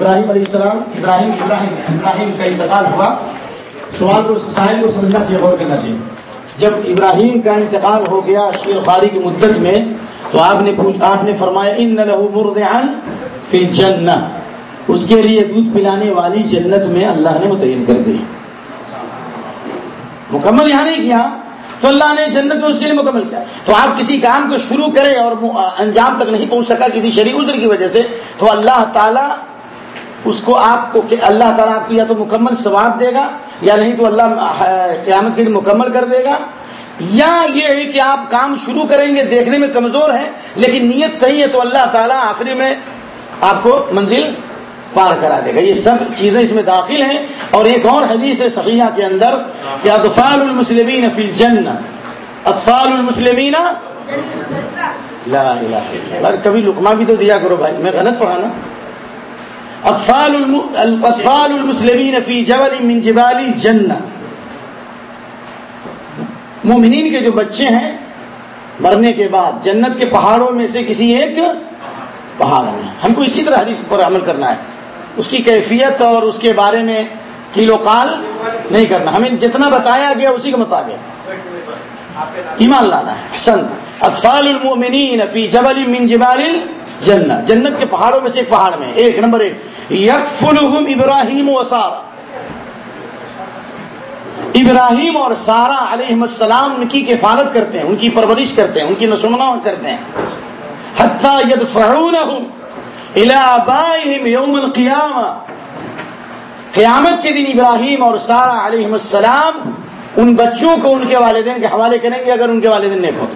ابراہیم علیہ السلام، ابراہیم ابراہیم ابراہیم کا انتقال ہوا۔ سوال کو ساحل کو سمجھنا چاہیے، غور کرنا چاہیے۔ جب ابراہیم کا انتقال ہو گیا شیر خاری کی مدت میں، تو آپ نے آپ نے فرمایا، ان لہو مردان فی جن اس کے لیے دودھ پلانے والی جنت میں اللہ نے متعین کر دی۔ مکمل یہاں نہیں کیا۔ تو اللہ نے جنت میں اس کے لیے مکمل کیا۔ تو آپ کسی کام کو شروع کریں اور انجام تک نہیں پہنچ سکا، کسی شریع عذر کی وجہ سے، تو اللہ تعالیٰ اس کو آپ کو کہ اللہ تعالیٰ آپ کو یا تو مکمل ثواب دے گا یا نہیں تو اللہ قیامت کے لیے مکمل کر دے گا۔ یا یہ ہے کہ آپ کام شروع کریں گے، دیکھنے میں کمزور ہے لیکن نیت صحیح ہے تو اللہ تعالیٰ آخری میں آپ کو منزل پار کرا دے گا۔ یہ سب چیزیں اس میں داخل ہیں۔ اور ایک اور حدیث ہے سفیہ کے اندر کہ اطفال المسلمین فی الجن اطفال المسلمین لا الہ الا کبھی لقمہ بھی تو دیا کرو بھائی، میں غلط پڑھا نا۔ اطفال اطفال المسلمین فی جبل من جبال الجنہ. مومنین کے جو بچے ہیں، مرنے کے بعد، جنت کے پہاڑوں میں سے کسی ایک پہاڑ میں ہم کو اسی طرح حدیث پر عمل کرنا ہے۔ اس کی کیفیت اور اس کے بارے میں کیلو کال نہیں کرنا۔ ہمیں جتنا بتایا گیا، اسی کے مطابق۔ ایمان لانا ہے حسن اطفال المؤمنین فی جبل من جبال جنت. جنت کے پہاڑوں میں سے ایک پہاڑ میں ایک، نمبر ایک. یکفلہم ابراہیم و سارا. ابراہیم اور سارا علیہ السلام ان کی کفالت کرتے ہیں، ان کی پرورش کرتے ہیں، ان کی نشمنا کرتے ہیں. حتیٰ ید فرحون یوم القیامہ. قیامت کے دن ابراہیم اور سارا علیہ السلام ان بچوں کو ان کے والدین کے حوالے کریں گے، اگر ان کے والدین نے کھو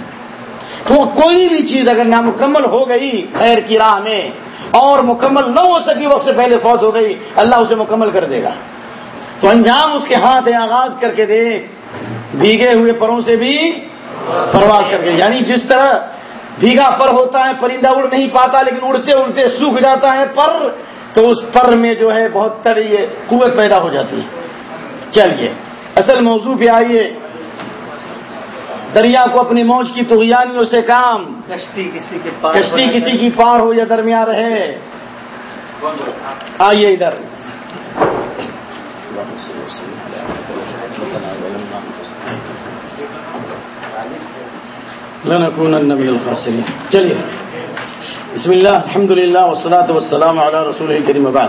تو کوئی بھی چیز اگر نامکمل ہو گئی خیر کی راہ میں اور مکمل نہ ہو سکی، وقت سے پہلے فوت ہو گئی، اللہ اسے مکمل کر دے گا۔ تو انجام اس کے ہاتھ ہے آغاز کر کے دے۔ بھیگے ہوئے پروں سے بھی پرواز کر کے۔ یعنی جس طرح بھیگا پر ہوتا ہے، پرندہ اڑ نہیں پاتا، لیکن اڑتے اڑتے سوکھ جاتا ہے پر، تو اس پر میں جو ہے بہت تر یہ قوت پیدا ہو جاتی ہے۔ چلیے، اصل موضوع پہ آئیے۔ دریا کو اپنی موج کی تغیانیوں سے کام۔ کشتی کسی کے پاس کشتی کسی کی پار ہو یا درمیان رہے۔ آئیے ادھر۔ من چلیے۔ بسم الله الحمد لله والصلاة والسلام على رسوله الكريم بعد۔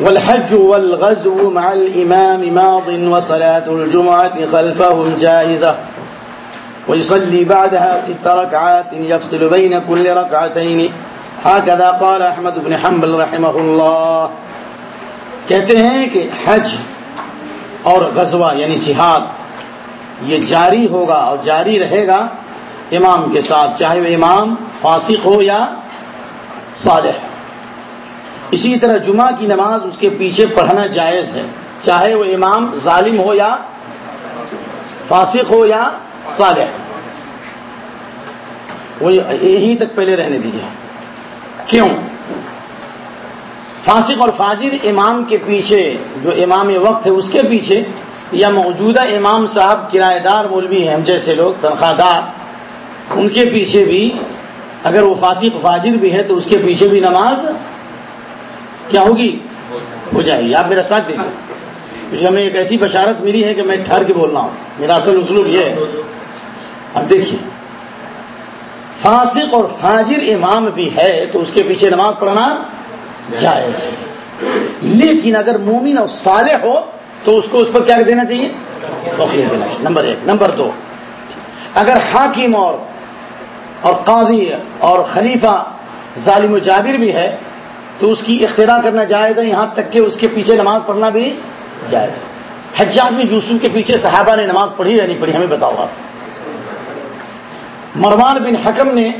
والحج والغزو مع الإمام ماض وصلاة الجمعة خلفهم جائزة۔ ويصلي بعدها ست ركعات يفصل بين كل ركعتين. هكذا قال أحمد بن حنبل رحمه الله. کہتے ہیں کہ حج اور غزوہ یعنی جہاد یہ جاری ہوگا اور جاری رہے گا امام کے ساتھ، چاہے وہ امام فاسق ہو یا صالح۔ اسی طرح جمعہ کی نماز اس کے پیچھے پڑھنا جائز ہے، چاہے وہ امام ظالم ہو یا فاسق ہو یا صالح وہ یہیں تک پہلے رہنے دیجیے کیوں؟ فاسق اور فاجر امام کے پیچھے جو امام وقت ہے اس کے پیچھے یا موجودہ امام صاحب کرایہ دار مولوی ہیں ہم جیسے لوگ، تنخواہ دار، ان کے پیچھے بھی اگر وہ فاسق فاجر بھی ہے تو اس کے پیچھے بھی نماز کیا ہوگی؟ ہو جائے گی۔ آپ میرا ساتھ دیجیے ہمیں ایک ایسی بشارت ملی ہے کہ میں ٹھہر کے بول رہا ہوں۔ میرا اصل اسلوب یہ ہے۔ اب دیکھیے، فاسق اور فاجر امام بھی ہے تو اس کے پیچھے نماز پڑھنا جائز ہے۔ لیکن اگر مومن اور صالح ہو تو اس کو اس پر کیا دینا چاہیے؟ توفیق دینا چاہیے۔ نمبر ایک۔ نمبر دو، اگر حاکم اور اور قاضی اور خلیفہ ظالم و جابر بھی ہے تو اس کی اختراع کرنا جائز ہے۔ یہاں تک کہ اس کے پیچھے نماز پڑھنا بھی جائز ہے۔ حجاج میں یوسف کے پیچھے صحابہ نے نماز پڑھی یا نہیں پڑھی، ہمیں بتاؤ آپ۔ مروان بن حکم نے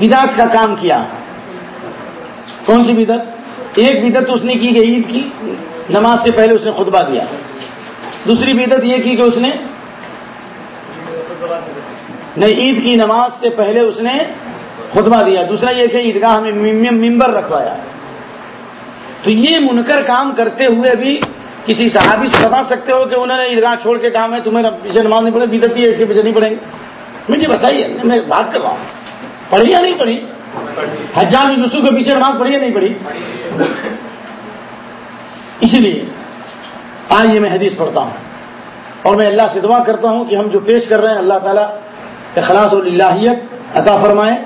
بدعت کا کام کیا۔ کون سی بدت ایک بدت اس نے کی کہ عید کی، نماز سے پہلے اس نے خطبہ دیا۔ دوسری بدت یہ کی کہ اس نے نہیں، عید کی نماز سے پہلے اس نے خطبہ دیا۔ دوسرا یہ کہ عیدگاہ میں ممبر رکھوایا۔ تو یہ منکر کام کرتے ہوئے بھی کسی صحابی سے بتا سکتے ہو کہ انہوں نے عیدگاہ چھوڑ کے کام ہے تمہیں پیچھے نماز نہیں پڑے بدت ہے، اس کے پیچھے نہیں پڑھیں گے۔ مجھے جی بتائیے، میں بات کر رہا ہوں۔ پڑھی یا نہیں پڑھی؟ حجام یوسف کے پیچھے نماز پڑھی یا نہیں پڑھی؟ اسی لیے آئیے میں حدیث پڑھتا ہوں اور میں اللہ سے دعا کرتا ہوں کہ ہم جو پیش کر رہے ہیں اللہ تعالیٰ اخلاص اللہیت عطا فرمائے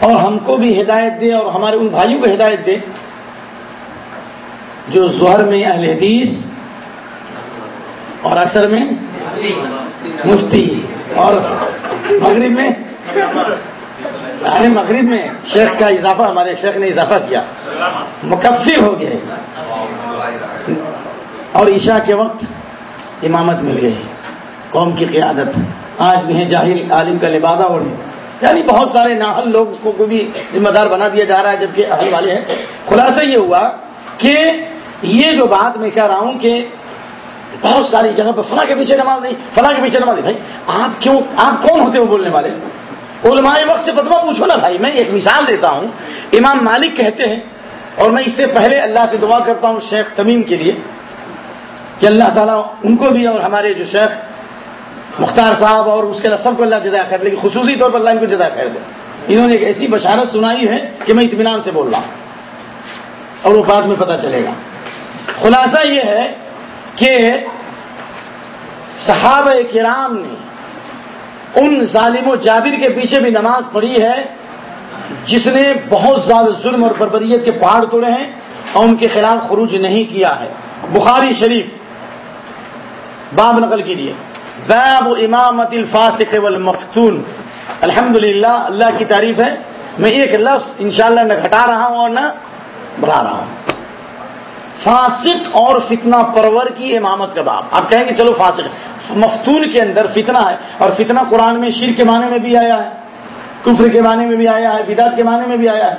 اور ہم کو بھی ہدایت دے اور ہمارے ان بھائیوں کو ہدایت دے جو ظہر میں اہل حدیث اور اثر میں مفتی اور مغرب میں مغرب میں شیخ کا اضافہ، ہمارے شیخ نے اضافہ کیا۔ مکفر ہو گئے۔ اور عشاء کے وقت امامت مل گئی۔ قوم کی قیادت۔ آج بھی ہیں جاہل عالم کا لبادہ اڑے یعنی بہت سارے ناہل لوگ کو بھی ذمہ دار بنا دیا جا رہا ہے، جبکہ اہل والے ہیں۔ خلاصہ یہ ہوا کہ یہ جو بات میں کہہ رہا ہوں کہ بہت ساری جگہ پر فلاں کے پیچھے نماز نہیں، فلاں کے پیچھے نماز نہیں۔ بھائی، آپ کیوں، آپ کون ہوتے ہو بولنے والے؟ علماء وقت سے فتوا پوچھو نا بھائی۔ میں ایک مثال دیتا ہوں۔ امام مالک کہتے ہیں، اور میں اس سے پہلے اللہ سے دعا کرتا ہوں شیخ تمیم کے لیے، کہ اللہ تعالیٰ ان کو بھی اور ہمارے جو شیخ مختار صاحب اور اس کے سب کو اللہ جزائے خیر، لیکن خصوصی طور پر اللہ ان کو جزائے خیر دے۔ انہوں نے ایک ایسی بشارت سنائی ہے کہ میں اطمینان سے بول رہا ہوں، اور وہ بعد میں پتہ چلے گا۔ خلاصہ یہ ہے کہ صحابہ کرام نے ان ظالم و جابر کے پیچھے بھی نماز پڑھی ہے، جس نے بہت زیادہ ظلم اور بربریت کے پہاڑ توڑے ہیں اور ان کے خلاف خروج نہیں کیا ہے۔ بخاری شریف، باب نقل کیجیے باب امامت الفاسق والمفتون۔ الحمد للہ اللہ کی تعریف ہے۔ میں ایک لفظ انشاءاللہ نہ گھٹا رہا ہوں اور نہ بڑھا رہا ہوں۔ فاسق اور فتنہ پرور کی امامت کا باب آپ کہیں گے چلو فاسق، مفتون کے اندر فتنہ ہے اور فتنہ قرآن میں شیر کے معنی میں بھی آیا ہے، کفر کے معنی میں بھی آیا ہے، بدعت کے معنی میں بھی آیا ہے۔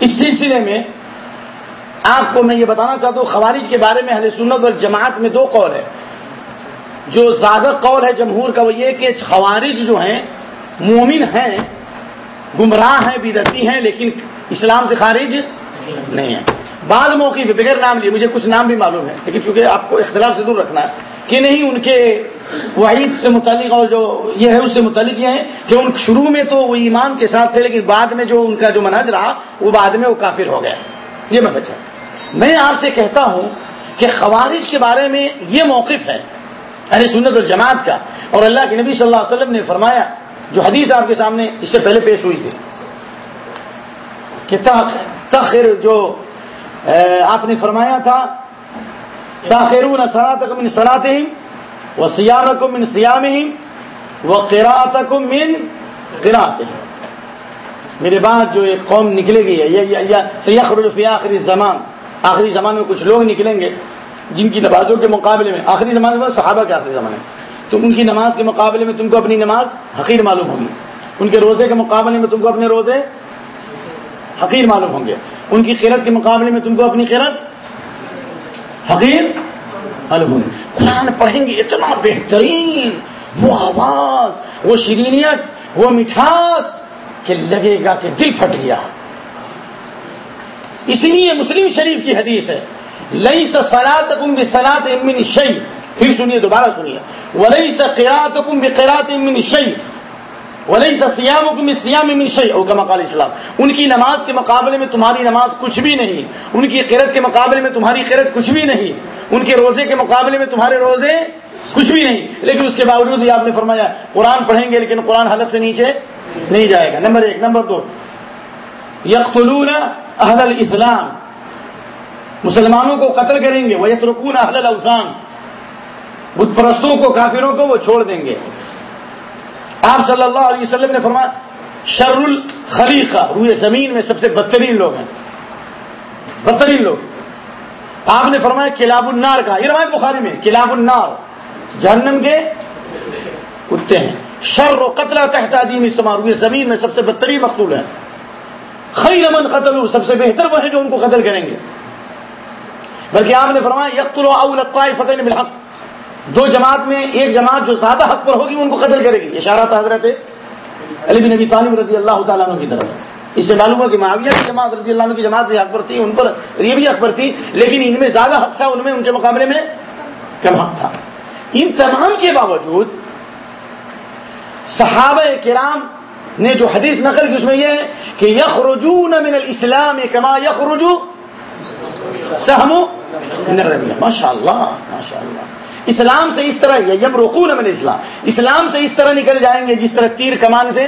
اس سلسلے میں آپ کو میں یہ بتانا چاہتا ہوں، خوارج کے بارے میں اہل سنت اور جماعت میں دو قول ہے جو زیادہ قول ہے جمہور کا وہ یہ کہ خوارج جو ہیں، مومن ہیں، گمراہ ہیں بدتی ہیں، لیکن اسلام سے خارج نہیں ہے۔ بعض موقع پہ بغیر نام لیے، مجھے کچھ نام بھی معلوم ہے، لیکن چونکہ آپ کو اختلاف سے دور رکھنا ہے کہ نہیں، ان کے وعید سے متعلق اور جو یہ ہے، اس سے متعلق یہ ہے کہ ان شروع میں تو وہ ایمان کے ساتھ تھے، لیکن بعد میں جو ان کا جو منہج رہا، وہ بعد میں وہ کافر ہو گیا یہ میں بچا۔ میں آپ سے کہتا ہوں کہ خوارج کے بارے میں یہ موقف ہے، اہل سنت الجماعت کا، اور اللہ کے نبی صلی اللہ علیہ وسلم نے فرمایا، جو حدیث آپ کے سامنے اس سے پہلے پیش ہوئی تھی کہ تاخیر جو آپ نے فرمایا تھا تاخیر سرات من سرات ہی وہ سیام کو من سیام ہی وہ قرات من قرات میرے بعد جو ایک قوم نکلے گی ہے سیاح فی آخری زمان آخری زمان میں کچھ لوگ نکلیں گے، جن کی نمازوں کے مقابلے میں، آخری زمانے میں صحابہ کے آخری زمانے تو ان کی نماز کے مقابلے میں تم کو اپنی نماز حقیر معلوم ہوگی۔ ان کے روزے کے مقابلے میں تم کو اپنے روزے حقیر معلوم ہوں گے۔ ان کی قیرت کے مقابلے میں تم کو اپنی قیرت حقیر معلوم ہوگی قرآن پڑھیں گے، اتنا بہترین۔ وہ آواز، وہ شرینیت وہ مٹھاس کہ لگے گا کہ دل پھٹ گیا۔ اس لیے مسلم شریف کی حدیث ہے لئی سلاد کم بھی سلاد امن شعی پھر سنیے، دوبارہ سنیے۔ ولئی سا قیرات کم بھی قیرات امن شعی ولی سا سیام سیام امن او کا مقال اسلام ان کی نماز کے مقابلے میں تمہاری نماز کچھ بھی نہیں، ان کی قرت کے مقابلے میں تمہاری قرت کچھ بھی نہیں، ان کے روزے کے مقابلے میں تمہارے روزے کچھ بھی نہیں. لیکن اس کے باوجود آپ نے فرمایا، قرآن پڑھیں گے لیکن قرآن حلق سے نیچے نہیں جائے گا. نمبر ایک. نمبر دو. یقتلون اہل الاسلام. مسلمانوں کو قتل کریں گے. وہ یترکون اہل الاوثان. بت پرستوں کو، کافروں کو وہ چھوڑ دیں گے. آپ صلی اللہ علیہ وسلم نے فرمایا شر الخلیقہ روئے زمین میں سب سے بدترین لوگ ہیں۔ بدترین لوگ۔ آپ نے فرمایا کلاب النار کا، یہ روایت بخاری میں کلاب النار۔ جہنم کے کتے ہیں۔ شر و قتل تحت عدیم استعمال ہوئے زمین میں سب سے بدترین مقتول ہے خیر من قتل سب سے بہتر وہ ہیں جو ان کو قتل کریں گے۔ بلکہ آپ نے فرمایا یقت اول فتح بالحق۔ دو جماعت میں ایک جماعت جو زیادہ حق پر ہوگی ان کو قتل کرے گی۔ اشارہ تھا حضرت علی بن نبی طالب رضی اللہ تعالیٰ عنہ کی طرف۔ اس سے معلوم ہوا کہ معاویہ کی جماعت رضی اللہ عنہ کی جماعت بھی حق پر تھی، ان پر یہ بھی حق پر تھی، لیکن ان میں زیادہ حق تھا، ان میں، ان کے مقابلے میں کم حق تھا۔ ان تمام کے باوجود صحابہ کرام نے جو حدیث نقل کی، اس میں یہ ہے کہ یخرجون من الاسلام کما یخرجو سہمو ماشاء اللہ ماشاء اللہ اسلام سے اس طرح یم رقون من اسلام اسلام سے اس طرح نکل جائیں گے جس طرح تیر کمان سے.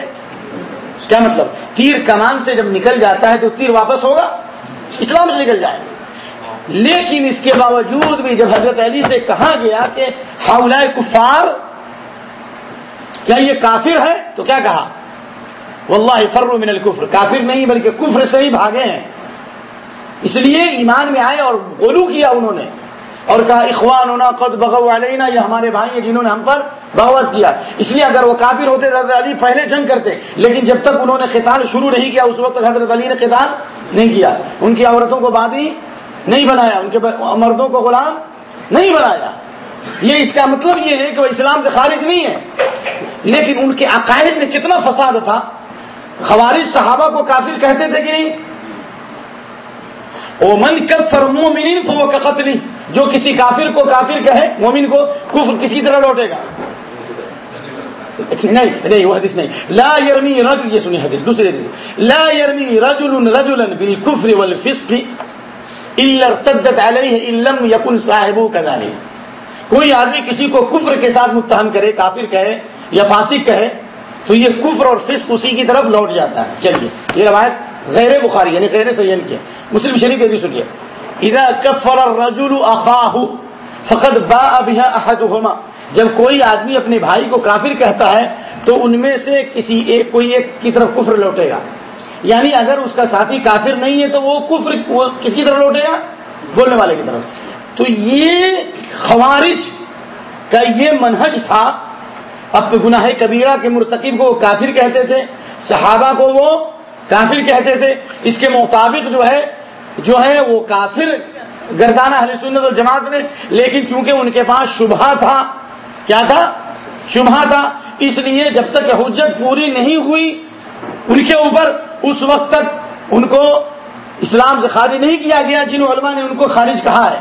کیا مطلب؟ تیر کمان سے جب نکل جاتا ہے تو تیر واپس ہوگا؟ اسلام سے نکل جائے گا لیکن اس کے باوجود بھی جب حضرت علی سے کہا گیا کہ ہاؤلا کفار، کیا یہ کافر ہے؟ تو کیا کہا؟ واللہ فرو من الکفر. کافر نہیں بلکہ کفر سے ہی بھاگے ہیں. اس لیے ایمان میں آئے اور غلو کیا انہوں نے. اور کہا اخوان ہونا قد بغو علینا. یہ ہمارے بھائی ہیں جنہوں نے ہم پر بغوت کیا۔ اس لیے اگر وہ کافر ہوتے حضرت علی پہلے جنگ کرتے، لیکن جب تک انہوں نے قتال شروع نہیں کیا، اس وقت حضرت علی نے قتال نہیں کیا۔ ان کی عورتوں کو بادی نہیں بنایا، ان کے مردوں کو غلام نہیں بنایا۔ یہ اس کا مطلب یہ ہے کہ وہ اسلام سے خارج نہیں ہے لیکن ان کے عقائد میں کتنا فساد تھا۔ خوارج صحابہ کو کافر کہتے تھے کہ نہیں؟ او من کب فر مومن وہ جو کسی کافر کو کافر کہے، مومن کو کفر کسی طرح لوٹے گا۔ نہیں نہیں، وہ حدیث نہیں۔ لا یرمی رجل، یہ سنی حدیث، دوسری حدیث۔ لا یرمی رجل رجلا بالکفر والفسق الا ارتدت علیہ علم یکن صاحبو کذالک۔ کوئی آدمی کسی کو کفر کے ساتھ متہم کرے، کافر کہے یا فاسق کہے، تو یہ کفر اور فسق اسی کی طرف لوٹ جاتا ہے۔ چلیے، یہ روایت غیر بخاری یعنی غیر سین کی مسلم شریف بھی سنیے۔ اذا کفر الرجل اخاہ فقد باء بها احدهما۔ جب کوئی آدمی اپنے بھائی کو کافر کہتا ہے، تو ان میں سے کسی ایک کوئی ایک کی طرف کفر لوٹے گا۔ یعنی اگر اس کا ساتھی کافر نہیں ہے، تو وہ کفر وہ کس کی طرف لوٹے گا؟ بولنے والے کی طرف۔ تو یہ خوارش کا یہ منہج تھا۔ اب گناہ کبیرہ کے مرتکب کو وہ کافر کہتے تھے، صحابہ کو وہ کافر کہتے تھے۔ اس کے مطابق جو ہے جو ہے وہ کافر گردانہ حل سنت الجماعت میں لیکن چونکہ ان کے پاس شبہ تھا، کیا تھا؟ شبہ تھا، اس لیے جب تک حجت پوری نہیں ہوئی ان کے اوپر، اس وقت تک ان کو اسلام سے خارج نہیں کیا گیا جن علماء نے ان کو خارج کہا ہے۔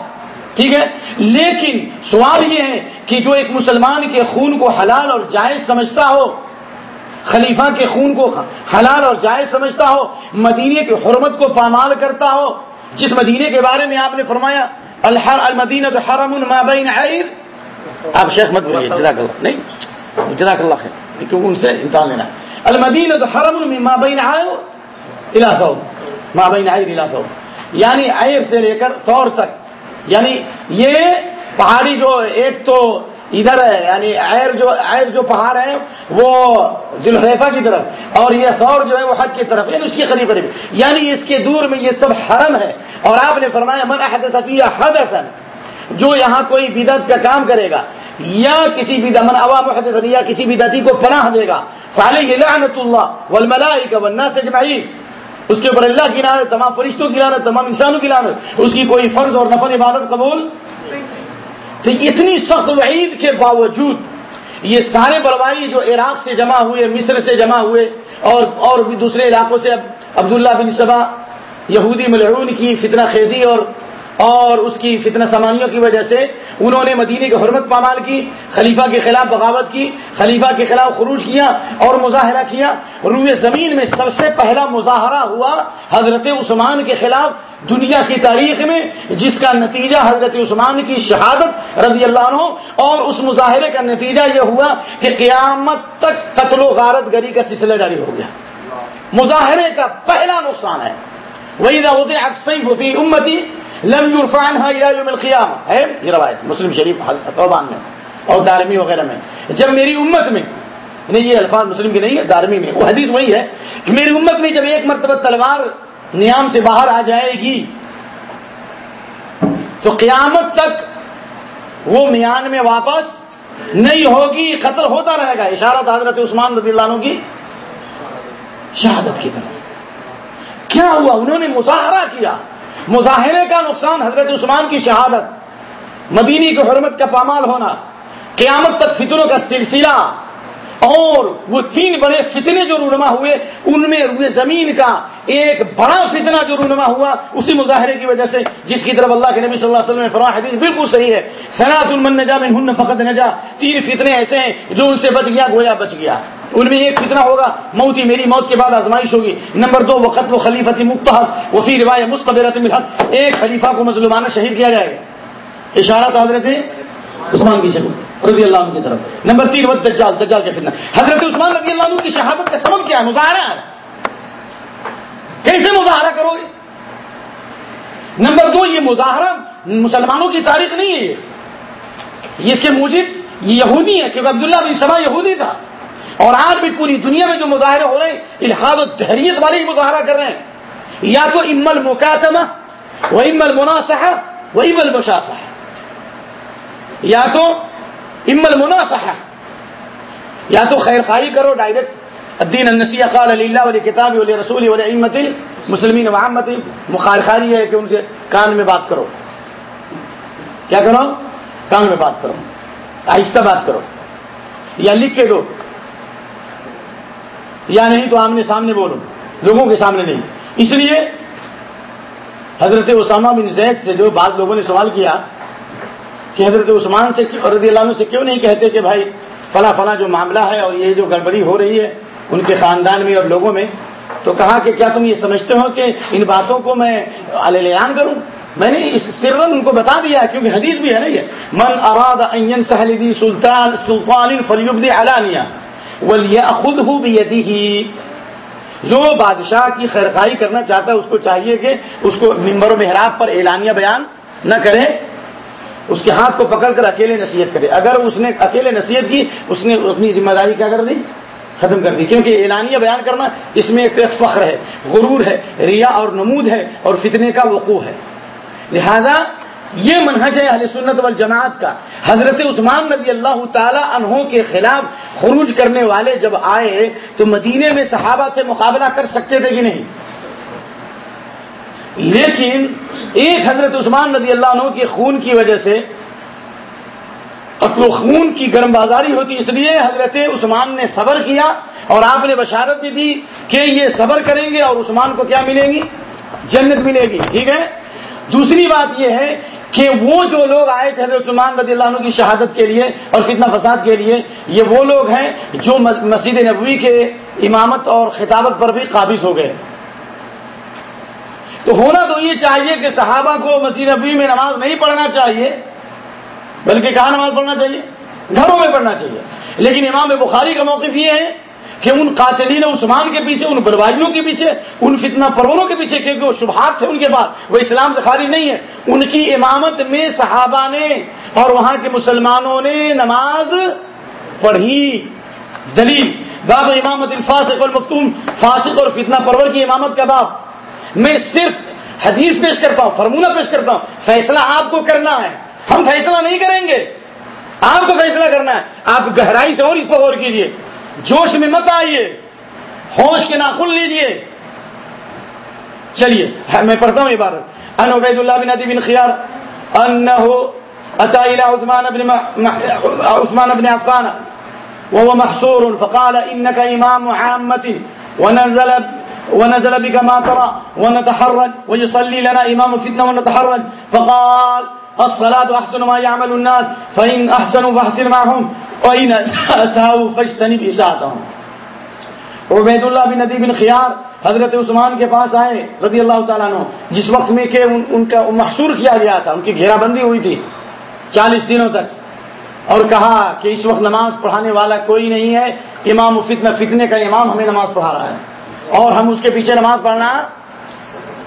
ٹھیک ہے؟ لیکن سوال یہ ہے کہ جو ایک مسلمان کے خون کو حلال اور جائز سمجھتا ہو خلیفہ کے خون کو حلال اور جائز سمجھتا ہو مدینے کی حرمت کو پامال کرتا ہو۔ جس مدینے کے بارے میں آپ نے فرمایا، الحر المدینہ تو حرم المابین عیر آپ شیخ مت بولیے، جزاک اللہ، نہیں، جزاک اللہ خیر، کیونکہ ان سے امتحان لینا المدینہ تو حرم المابین آئے علاقہ مابین عیر علاقہ یعنی عیر سے لے کر سور تک۔ یعنی یہ پہاڑی جو ایک تو ادھر ہے یعنی ایئر جو ایئر جو پہاڑ ہے وہ ذوالحیفہ کی طرف، اور یہ سور جو ہے، وہ حج کی طرف یعنی اس کی قریب قریب یعنی اس کے دور میں یہ سب حرم ہے۔ اور آپ نے فرمایا، من احد صفیہ حد جو یہاں کوئی بدعت کا کام کرے گا، یا کسی بھی من عوام حد یا کسی بدعتی کو پناہ دے گا، فعلیہ لعنت اللہ والملائکہ والناس اجمعین۔ اس کے اوپر اللہ کی لانت تمام فرشتوں کی لانت تمام انسانوں کی لانت اس کی کوئی فرض اور نفل عبادت قبول تو اتنی سخت وعید کے باوجود یہ سارے بلوائی جو عراق سے جمع ہوئے، مصر سے جمع ہوئے اور اور بھی دوسرے علاقوں سے عبداللہ بن صبا، یہودی ملعون کی فتنہ خیزی اور اور اس کی فتنہ سامانیوں کی وجہ سے انہوں نے مدینے کی حرمت پامال کی، خلیفہ کے خلاف بغاوت کی، خلیفہ کے خلاف خروج کیا اور مظاہرہ کیا۔ روئے زمین میں سب سے پہلا مظاہرہ ہوا حضرت عثمان کے خلاف دنیا کی تاریخ میں، جس کا نتیجہ حضرت عثمان کی شہادت رضی اللہ عنہ، اور اس مظاہرے کا نتیجہ یہ ہوا کہ قیامت تک قتل و غارت گری کا سلسلہ جاری ہو گیا۔ مظاہرے کا پہلا نقصان ہے۔ وہی نہ امتی لم یورفان ہے یہ روایت مسلم شریف توبان میں اور دارمی وغیرہ میں۔ جب میری امت میں نہیں یہ الفاظ مسلم کی نہیں ہے، دارمی میں، وہ حدیث وہی ہے کہ میری امت میں جب ایک مرتبہ تلوار نیام سے باہر آ جائے گی۔ تو قیامت تک وہ میان میں واپس نہیں ہوگی، قتل ہوتا رہے گا۔ اشارت حضرت عثمان رضی اللہ عنہ کی شہادت کی طرف۔ کیا ہوا؟ انہوں نے مظاہرہ کیا۔ مظاہرے کا نقصان حضرت عثمان کی شہادت، مدینی کی حرمت کا پامال ہونا، قیامت تک فطروں کا سلسلہ، اور وہ تین بڑے فتنے جو رونما ہوئے، ان میں روئے زمین کا ایک بڑا فتنہ جو رونما ہوا اسی مظاہرے کی وجہ سے، جس کی طرف اللہ کے نبی صلی اللہ علیہ وسلم نے فرما حدیث بالکل صحیح ہے۔ فراط المن نجا من ہن فقط نجا۔ تین فتنے ایسے ہیں جو ان سے بچ گیا، گویا بچ گیا۔ ان میں ایک فتنہ ہوگا موتی میری موت کے بعد آزمائش ہوگی۔ نمبر دو وہ قتل و خلیفتی مختحق وفی روایت مستبرت ملحق ایک خلیفہ کو مظلومانہ شہید کیا جائے گا۔ اشارہ تو حضرت عثمان کی شکل، رضی اللہ عنہ کی طرف۔ نمبر تین وہ دجال۔ دجال کے فتنہ۔ حضرت عثمان رضی اللہ عنہ کی شہادت کا سبب کیا ہے؟ مظاہرہ ہے۔ کیسے مظاہرہ کرو گے۔ نمبر دو، یہ مظاہرہ مسلمانوں کی تاریخ نہیں ہے یہ۔ اس کے موجب یہ یہودی ہے کیونکہ عبداللہ بن سبا یہودی تھا۔ اور آج بھی پوری دنیا میں جو مظاہرے ہو رہے ہیں، الحاد و تحریت والے ہی مظاہرہ کر رہے ہیں۔ یا تو امل مکاتمہ وہ امل مناسح وہ امل مشافہ یا تو امل مناسح یا تو خیر خائی کرو، ڈائریکٹ الدین النسی قال علی اللہ علیہ کتاب علیہ رسول علیہ امت مسلمین محمد مخارخاری ہے کہ ان کے کان میں بات کرو۔ کیا کرو؟ کان میں بات کرو۔ آہستہ بات کرو۔ یا لکھ کے دو۔ یا نہیں تو آمنے سامنے بولو۔ لوگوں کے سامنے نہیں۔ اس لیے حضرت اسامہ بن زید سے جو بعض لوگوں نے سوال کیا کہ حضرت عثمان سے رضی اللہ عنہ سے کیوں نہیں کہتے کہ بھائی فلاں فلاں جو معاملہ ہے اور یہ جو گڑبڑی ہو رہی ہے ان کے خاندان میں اور لوگوں میں تو کہا کہ کیا تم یہ سمجھتے ہو کہ ان باتوں کو میں علیان کروں؟ میں نے اس سرن ان کو بتا دیا کیونکہ حدیث بھی ہے نا یہ، من اراد این سہلدی سلطان سلطان فلیبد علانیہ ولی خود ہو بھی جو بادشاہ کی خیرخائی کرنا چاہتا ہے، اس کو چاہیے کہ اس کو ممبر و محراب پر اعلانیہ بیان نہ کرے، اس کے ہاتھ کو پکڑ کر اکیلے نصیحت کرے۔ اگر اس نے اکیلے نصیحت کی، اس نے اپنی ذمہ داری کیا کر دی؟ ختم کر دی۔ کیونکہ اعلانیہ بیان کرنا اس میں ایک فخر ہے، غرور ہے، ریا اور نمود ہے اور فتنے کا وقوع ہے۔ لہذا یہ منہج ہے اہل سنت والجماعت کا۔ حضرت عثمان نبی اللہ تعالی انہوں کے خلاف خروج کرنے والے جب آئے تو مدینے میں صحابہ سے مقابلہ کر سکتے تھے کہ نہیں؟ لیکن ایک حضرت عثمان نبی اللہ عنہ کے خون کی وجہ سے خون کی گرم بازاری ہوتی، اس لیے حضرت عثمان نے صبر کیا اور آپ نے بشارت بھی دی کہ یہ صبر کریں گے اور عثمان کو کیا ملے گی؟ جنت ملے گی، ٹھیک ہے؟ دوسری بات یہ ہے کہ وہ جو لوگ آئے تھے حضرت عثمان رضی اللہ عنہ کی شہادت کے لیے اور فتنہ فساد کے لیے، یہ وہ لوگ ہیں جو مسجد نبوی کے امامت اور خطابت پر بھی قابض ہو گئے۔ تو ہونا تو یہ چاہیے کہ صحابہ کو مسجد نبوی میں نماز نہیں پڑھنا چاہیے بلکہ کہاں نماز پڑھنا چاہیے؟ گھروں میں پڑھنا چاہیے۔ لیکن امام بخاری کا موقف یہ ہے کہ ان قاتلین عثمان کے پیچھے، ان بربادیوں کے پیچھے، ان فتنہ پروروں کے پیچھے، کیونکہ وہ شبہات تھے ان کے پاس وہ اسلام سے خارج نہیں ہے ان کی امامت میں صحابہ نے اور وہاں کے مسلمانوں نے نماز پڑھی۔ دلیل، باب امامت الفاصق المفتون فاسق اور فتنہ پرور کی امامت کا باب۔ میں صرف حدیث پیش کرتا ہوں فرمولہ پیش کرتا ہوں، فیصلہ آپ کو کرنا ہے۔ ہم فیصلہ نہیں کریں گے۔ آپ کو فیصلہ کرنا ہے۔ آپ گہرائی سے اور اس پر غور کیجیے جوش میں مت آئیے۔ ہوش کے ناخن لیجیے چلیے، میں پڑھتا ہوں عبارت ان عبید اللہ بن ادی بن خیار اتا الى عثمان بن عثمان بن عفان، وهو محصور، فقال انك امام عامه ونزل ونزل بك ما ترى، ونتحرج ويصلي لنا امام فتنه ونتحرج، فقال الصلاة احسن ما يعمل الناس فإن احسنوا فاحسن معهم وإن اساءوا فاجتنب اساءتهم عبید اللہ بن ندی بن خیار حضرت عثمان کے پاس آئے رضی اللہ تعالیٰ عنہ جس وقت میں کہ ان, ان کا محصور کیا گیا تھا ان کی گھیرا بندی ہوئی تھی چالیس دنوں تک اور کہا کہ اس وقت نماز پڑھانے والا کوئی نہیں ہے امام فتنہ فتنے کا امام ہمیں نماز پڑھا رہا ہے اور ہم اس کے پیچھے نماز پڑھنا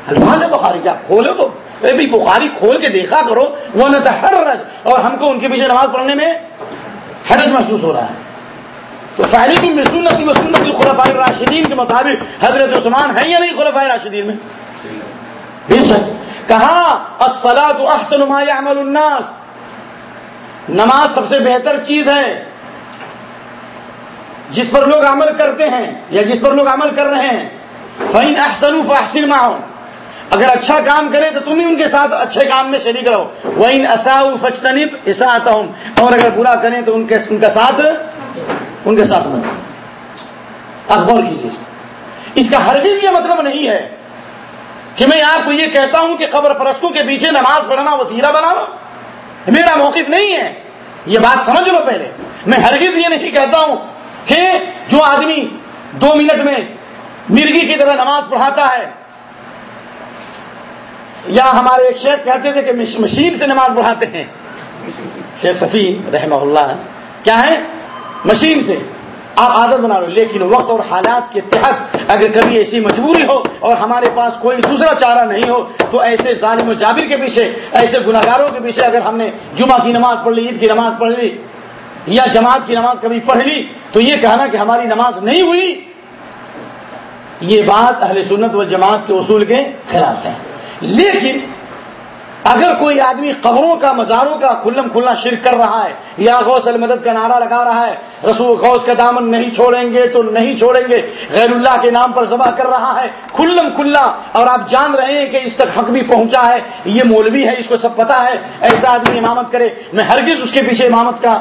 الفاظ بخاری کیا کھولو تو؟ بھی بخاری کھول کے دیکھا کرو، وہ نہ اور ہم کو ان کے پیچھے نماز پڑھنے میں حرج محسوس ہو رہا ہے۔ تو فہرست میں سنت و سنت خلفۂ راشدین کے مطابق حضرت عثمان ہے یا نہیں خلفۂ راشدین میں؟ بے شک۔ کہا السلاد احسن ما يعمل الناس۔ نماز سب سے بہتر چیز ہے۔ جس پر لوگ عمل کرتے ہیں یا جس پر لوگ عمل کر رہے ہیں۔ فین احسن فاحسن معهم۔ اگر اچھا کام کرے تو تم ہی ان کے ساتھ اچھے کام میں شریک رہو۔ وہ ان اصاؤ فشتنب ایسا آتا ہوں اور اگر برا کریں تو ان کے ان کا ساتھ ان کے ساتھ مت آپ غور کیجیے اس کا ہر چیز یہ مطلب نہیں ہے کہ میں آپ کو یہ کہتا ہوں کہ قبر پرستوں کے پیچھے نماز پڑھنا وہ تیرا بنا لو میرا موقف نہیں ہے۔ یہ بات سمجھ لو پہلے۔ میں ہرگز یہ نہیں کہتا ہوں کہ جو آدمی دو منٹ میں مرگی کی طرح نماز پڑھاتا ہے یا ہمارے ایک شیخ کہتے تھے کہ مشین سے نماز پڑھاتے ہیں۔ شیخ صفی رحمہ اللہ، کیا ہے مشین سے۔ آپ عادت بنا لو، لیکن وقت اور حالات کے تحت اگر کبھی ایسی مجبوری ہو اور ہمارے پاس کوئی دوسرا چارہ نہیں ہو، تو ایسے ظالم و جابر کے پیچھے، ایسے گناگاروں کے پیچھے اگر ہم نے جمعہ کی نماز پڑھ لی، عید کی نماز پڑھ لی یا جماعت کی نماز کبھی پڑھ لی، تو یہ کہنا کہ ہماری نماز نہیں ہوئی، یہ بات اہل سنت و جماعت کے اصول کے خلاف ہے۔ لیکن اگر کوئی آدمی قبروں کا، مزاروں کا کھلم کھلا شرک کر رہا ہے، یا غوث المدد کا نعرہ لگا رہا ہے، رسول غوث کا دامن نہیں چھوڑیں گے تو نہیں چھوڑیں گے، غیر اللہ کے نام پر ذبح کر رہا ہے، کھلم کھلا اور آپ جان رہے ہیں کہ اس تک حق بھی پہنچا ہے، یہ مولوی ہے، اس کو سب پتا ہے، ایسا آدمی امامت کرے، میں ہرگز اس کے پیچھے امامت کا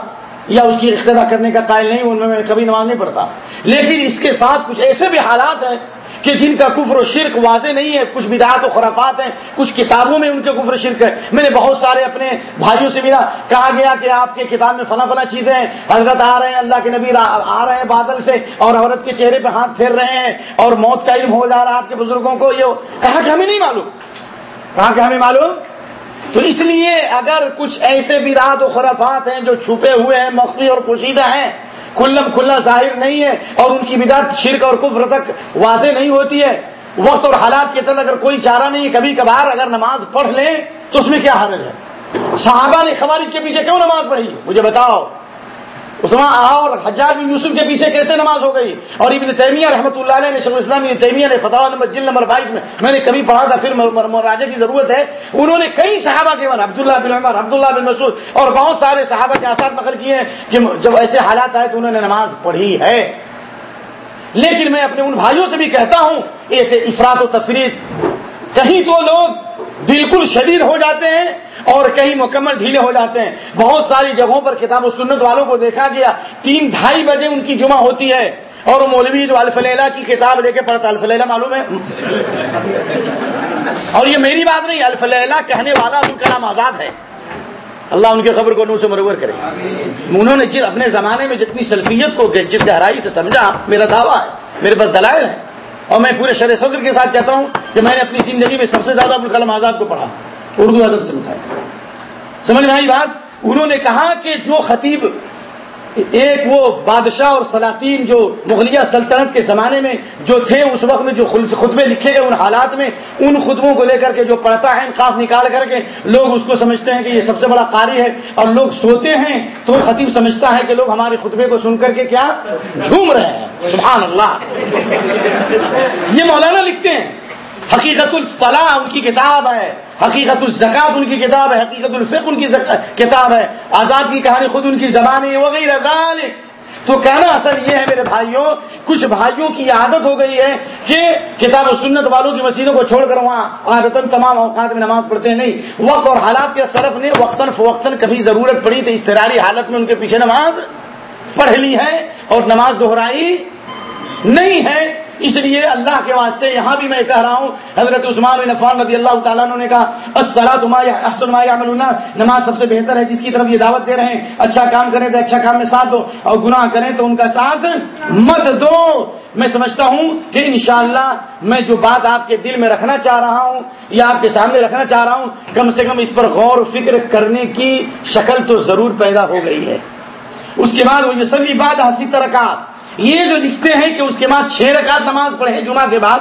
یا اس کی اختدا کرنے کا قائل نہیں ہوں میں کبھی نماز نہیں پڑھتا۔ لیکن اس کے ساتھ کچھ ایسے بھی حالات ہیں کہ جن کا کفر و شرک واضح نہیں ہے، کچھ بدعات و خرافات ہیں، کچھ کتابوں میں ان کے کفر و شرک ہے میں نے بہت سارے اپنے بھائیوں سے ملا، کہا گیا کہ آپ کے کتاب میں فلاں فلاں چیزیں ہیں۔ حضرت آ رہے ہیں، اللہ کے نبی آ رہے ہیں بادل سے اور عورت کے چہرے پہ ہاتھ پھیر رہے ہیں اور موت کا علم ہو جا رہا ہے آپ کے بزرگوں کو۔ یہ کہا کہ ہمیں نہیں معلوم۔ کہا کہ ہمیں معلوم؟ تو اس لیے اگر کچھ ایسے بدعات و خرافات ہیں جو چھپے ہوئے ہیں، مخفی اور پوشیدہ ہیں کلم کھلا ظاہر نہیں ہے اور ان کی بدعت شرک اور کفر تک واضح نہیں ہوتی ہے۔ وقت اور حالات کے تحت اگر کوئی چارہ نہیں ہے کبھی کبھار اگر نماز پڑھ لیں تو اس میں کیا حرج ہے؟ صحابہ نے خوارج کے پیچھے کیوں نماز پڑھی؟ مجھے بتاؤ۔ عثمان اور حجاج بن یوسف کے پیچھے کیسے نماز ہو گئی؟ اور ابن تیمیہ رحمۃ اللہ علیہ نے شیخ الاسلام ابن تیمیہ نے فتح نمبر جل نمبر بائیس میں میں نے کبھی پڑھا تھا، پھر راجے کی ضرورت ہے۔ انہوں نے کئی صحابہ کے بارے عبداللہ بن عمر، عبداللہ بن مسعود اور بہت سارے صحابہ کے آثار نقل کیے ہیں کہ جب ایسے حالات آئے تو انہوں نے نماز پڑھی ہے۔ لیکن میں اپنے ان بھائیوں سے بھی کہتا ہوں ایک افراد و تفریح کہیں تو لوگ بالکل شدید ہو جاتے ہیں اور کہیں مکمل ڈھیلے ہو جاتے ہیں۔ بہت ساری جگہوں پر کتاب و سنت والوں کو دیکھا گیا۔ تین ڈھائی بجے ان کی جمعہ ہوتی ہے اور مولوی جو الفلیلا کی کتاب لے کے پڑھتا الفلیلا معلوم ہے؟ اور یہ میری بات نہیں الفلیلا کہنے والا ابو کلام آزاد ہے۔ اللہ ان کے خبر کو نور سے مرور کرے۔ انہوں نے اپنے زمانے میں جتنی سلفیت کو جس گہرائی سے سمجھا، میرا دعویٰ ہے، میرے پاس دلائل ہے اور میں پورے شرح صدر کے ساتھ کہتا ہوں کہ میں نے اپنی زندگی میں سب سے زیادہ ابوالکلام آزاد کو پڑھا، اردو ادب سے اٹھایا سمجھ میں آئی بات؟ انہوں نے کہا کہ جو خطیب ایک وہ بادشاہ اور سلاطین جو مغلیہ سلطنت کے زمانے میں جو تھے، اس وقت میں جو خطبے لکھے گئے ان حالات میں، ان خطبوں کو لے کر کے جو پڑھتا ہے انصاف نکال کر کے، لوگ اس کو سمجھتے ہیں کہ یہ سب سے بڑا قاری ہے اور لوگ سوتے ہیں تو خطیب سمجھتا ہے کہ لوگ ہمارے خطبے کو سن کر کے کیا جھوم رہے ہیں۔ سبحان اللہ۔ یہ مولانا لکھتے ہیں، حقیقت الصلاح ان کی کتاب ہے۔ حقیقت الزکات ان کی کتاب ہے، حقیقت الفق ان کی کتاب ہے۔ آزاد کی کہانی خود ان کی زبان ہے وغیرہ تو کہنا اصل یہ ہے میرے بھائیوں، کچھ بھائیوں کی عادت ہو گئی ہے کہ کتاب و سنت والوں کی مسیحوں کو چھوڑ کر وہاں عادت تمام اوقات میں نماز پڑھتے ہیں۔ نہیں، وقت اور حالات کے سرف نے وقتاً فوقتاً کبھی ضرورت پڑی تو استراری حالت میں ان کے پیچھے نماز پڑھ لی ہے اور نماز دہرائی نہیں ہے۔ اس لیے اللہ کے واسطے یہاں بھی میں کہہ رہا ہوں، حضرت عثمان بن عفان رضی اللہ تعالیٰ نے کہا نماز سب سے بہتر ہے، جس کی طرف یہ دعوت دے رہے ہیں اچھا کام کریں تو اچھا کام میں ساتھ دو، اور گناہ کریں تو ان کا ساتھ مت دو۔ میں سمجھتا ہوں کہ انشاءاللہ میں جو بات آپ کے دل میں رکھنا چاہ رہا ہوں، یا آپ کے سامنے رکھنا چاہ رہا ہوں، کم سے کم اس پر غور و فکر کرنے کی شکل تو ضرور پیدا ہو گئی ہے۔ اس کے بعد وہ یہ سبھی بات حسی طرح کا یہ جو لکھتے ہیں کہ اس کے بعد چھ رکعت نماز پڑھے جمعہ کے بعد،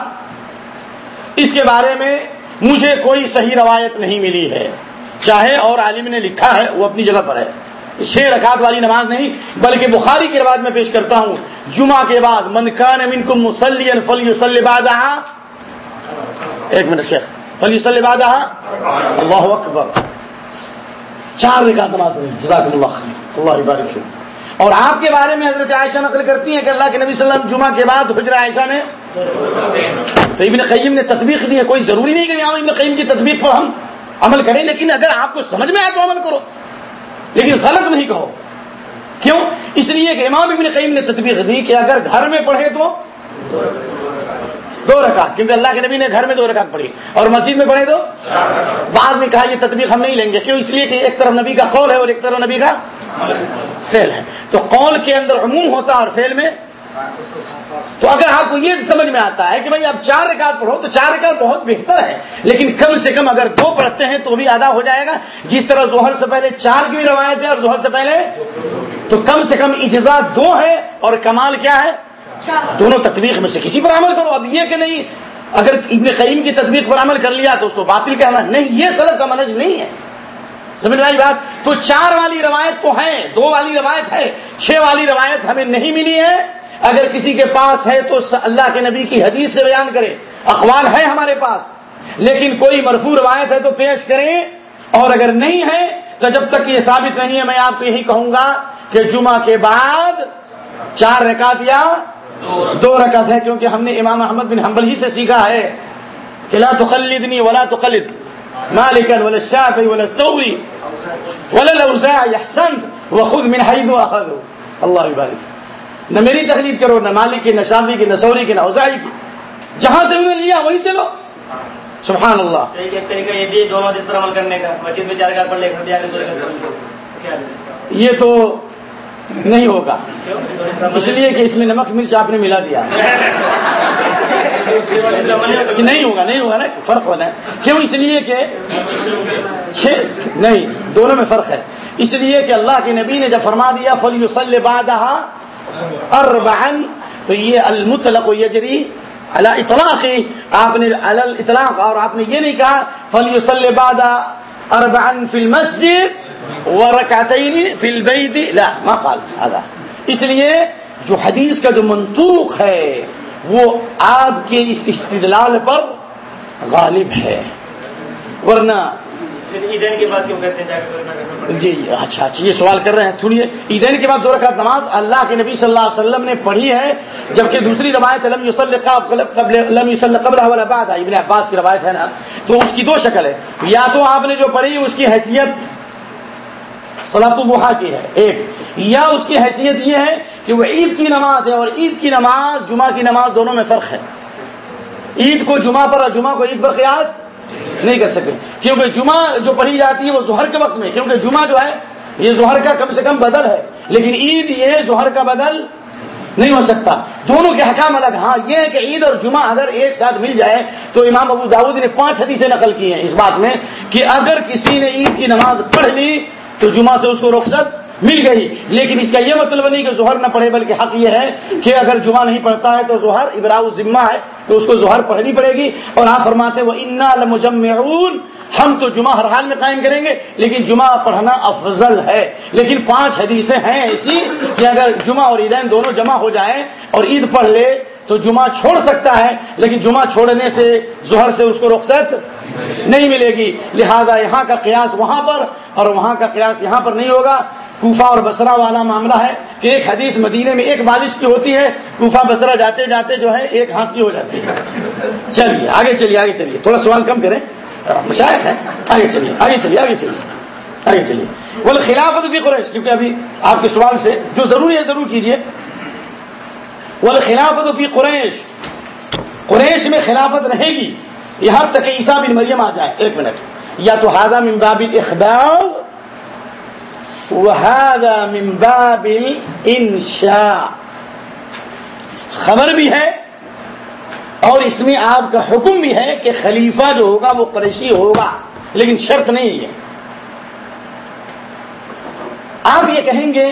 اس کے بارے میں مجھے کوئی صحیح روایت نہیں ملی ہے۔ چاہے اور عالم نے لکھا ہے، وہ اپنی جگہ پر ہے۔ چھ رکعت والی نماز نہیں، بلکہ بخاری کے بعد میں پیش کرتا ہوں۔ جمعہ کے بعد منکان امین کو مسلی فلی وسلی باد ایک منٹ شیخ فلی وسلی باد اللہ اکبر۔ چار رکعت نماز پڑھیں۔ جزاک اللہ اللہ بارک اور آپ کے بارے میں حضرت عائشہ نقل کرتی ہیں کہ اللہ کے نبی صلی اللہ علیہ وسلم جمعہ کے بعد حجر عائشہ میں تو ابن قیم نے تطبیق دی ہے، کوئی ضروری نہیں کہ یہاں ابن قیم کی تطبیق پر ہم عمل کریں، لیکن اگر آپ کو سمجھ میں آئے تو عمل کرو۔ لیکن غلط نہیں کہو۔ کیوں؟ اس لیے کہ امام ابن قیم نے تطبیق دی کہ اگر گھر میں پڑھے تو دو رکعت، کیونکہ اللہ کے نبی نے گھر میں دو رکعت پڑھی۔ اور مسجد میں پڑھے تو؟ بعد میں کہا یہ تطبیق ہم نہیں لیں گے، کیوں؟ اس لیے کہ ایک طرف نبی کا قول ہے اور ایک طرف نبی کا فیل ہے۔ تو قول کے اندر عموم ہوتا اور فیل میں؟ تو اگر آپ کو یہ سمجھ میں آتا ہے کہ بھائی اب چار رکعت پڑھو تو چار رکعت بہت بہتر ہے، لیکن کم سے کم اگر دو پڑھتے ہیں تو بھی ادا ہو جائے گا۔ جس طرح زہر سے پہلے چار کی بھی روایت ہے اور زہر سے پہلے، تو کم سے کم اجزا دو ہے اور کمال کیا ہے؟ دونوں تطبیق میں سے کسی پر عمل کرو. اب یہ کہ نہیں، اگر ابن قیم کی تطبیق پر عمل کر لیا تو اس کو باطل کہنا. نہیں، یہ سلب کا منج نہیں ہے. سمجھ والی بات؟ تو چار والی روایت تو ہے دو والی روایت ہے، چھ والی روایت ہمیں نہیں ملی ہے. اگر کسی کے پاس ہے تو اللہ کے نبی کی حدیث سے بیان کرے اخبار ہے ہمارے پاس، لیکن کوئی مرفوع روایت ہے تو پیش کریں. اور اگر نہیں ہے تو جب تک یہ ثابت نہیں ہے، میں آپ کو یہی کہوں گا کہ جمعہ کے بعد چار رکعت یا دو رکعت ہے کیونکہ ہم نے امام احمد بن حنبل ہی سے سیکھا ہے کہ لا تقلدنی ولا تقلد مالکا ولا الشافعی ولا الثوری ولا الاوزاعی احسنت وخذ من حيث اخذوا اللہ بارک نہ میری تکلیف کرو نہ مالک کی نہ شافی کی نہ سوری کی نہ اوزائی کی۔ جہاں سے انہوں نے لیا وہیں سے لو۔ سبحان اللہ۔ یہ تو نہیں ہوگا۔ اس لیے کہ اس میں نمک، مرچ آپ نے ملا دیا۔ کہ نہیں ہوگا نہیں ہوگا نا، فرق ہونا ہے۔ کیوں؟ اس لیے کہ نہیں، دونوں میں فرق ہے۔ اس لیے کہ اللہ کے نبی نے جب فرما دیا فلی وسل بادہ اربعن تو یہ المطلق یجری اللہ اطلاق آپ نے اطلاق اور آپ نے یہ نہیں کہا فلی وسل بادہ اربعن فی المسجد ورکعتین فی البیت لا ما قال هذا. اس لیے جو حدیث کا جو منطوق ہے وہ آج کے اس استدلال پر غالب ہے. ورنہ عیدین کے بعد کیوں کہتے ہیں؟ جی اچھا اچھا یہ سوال کر رہے ہیں سنیے. عیدین کے بعد دو رکعت نماز اللہ کے نبی صلی اللہ علیہ وسلم نے پڑھی ہے جبکہ دوسری روایت لم قبل بعد ابن عباس کی روایت ہے نا. تو اس کی دو شکل ہے. یا تو آپ نے جو پڑھی اس کی حیثیت سلاط البحا کی ہے، ایک۔ یا اس کی حیثیت یہ ہے کہ وہ عید کی نماز ہے اور عید کی نماز، جمعہ کی نماز دونوں میں فرق ہے۔ عید کو جمعہ پر اور جمعہ کو عید پر قیاس نہیں کر سکتے کیونکہ جمعہ جو پڑھی جاتی ہے وہ ظہر کے وقت میں، کیونکہ جمعہ جو ہے، یہ ظہر کا کم سے کم بدل ہے۔ لیکن عید یہ ظہر کا بدل نہیں ہو سکتا۔ دونوں کے حکام الگ۔ ہاں یہ ہے کہ عید اور جمعہ اگر ایک ساتھ مل جائے تو امام ابو داود نے پانچ حدیثیں نقل کی ہیں اس بات میں کہ اگر کسی نے عید کی نماز پڑھ لی تو جمعہ سے اس کو رخصت مل گئی۔ لیکن اس کا یہ مطلب نہیں کہ ظہر نہ پڑھے، بلکہ حق یہ ہے کہ اگر جمعہ نہیں پڑھتا ہے تو ظہر ابراؤ ذمہ ہے، تو اس کو ظہر پڑھنی پڑے گی۔ اور آپ فرماتے وہ انا المجمعون ہم تو جمعہ ہر حال میں قائم کریں گے، لیکن جمعہ پڑھنا افضل ہے۔ لیکن پانچ حدیثیں ہیں ایسی کہ اگر جمعہ اور عیدین دونوں جمع ہو جائیں اور عید پڑھ لے تو جمعہ چھوڑ سکتا ہے، لیکن جمعہ چھوڑنے سے ظہر سے اس کو رخصت نہیں ملے گی۔ لہذا یہاں کا قیاس وہاں پر اور وہاں کا قیاس یہاں پر نہیں ہوگا۔ کوفہ اور بسرا والا معاملہ ہے کہ ایک حدیث مدینے میں ایک بارش کی ہوتی ہے، کوفہ بسرا جاتے جاتے جو ہے ایک ہاتھ کی ہو جاتی ہے۔ چلیے، آگے چلیے آگے چلیے۔ تھوڑا سوال کم کریں۔ مشاعت ہے آگے چلیے آگے چلیے آگے چلیے۔ آگے چلیے۔ بولے خلافت بھی قریش، کیونکہ ابھی آپ کے سوال سے جو ضروری ہے ضرور کیجیے بولے خلافت فی قریش۔ قریش میں خلافت رہے گی۔ یہاں تک کہ عیسا بن مریم آ جائے، ایک منٹ۔ یا تو ہاضا من باب اخبار وهذا من باب انشاء خبر بھی ہے اور اس میں آپ کا حکم بھی ہے کہ خلیفہ جو ہوگا وہ قریشی ہوگا، لیکن شرط نہیں ہے آپ یہ کہیں گے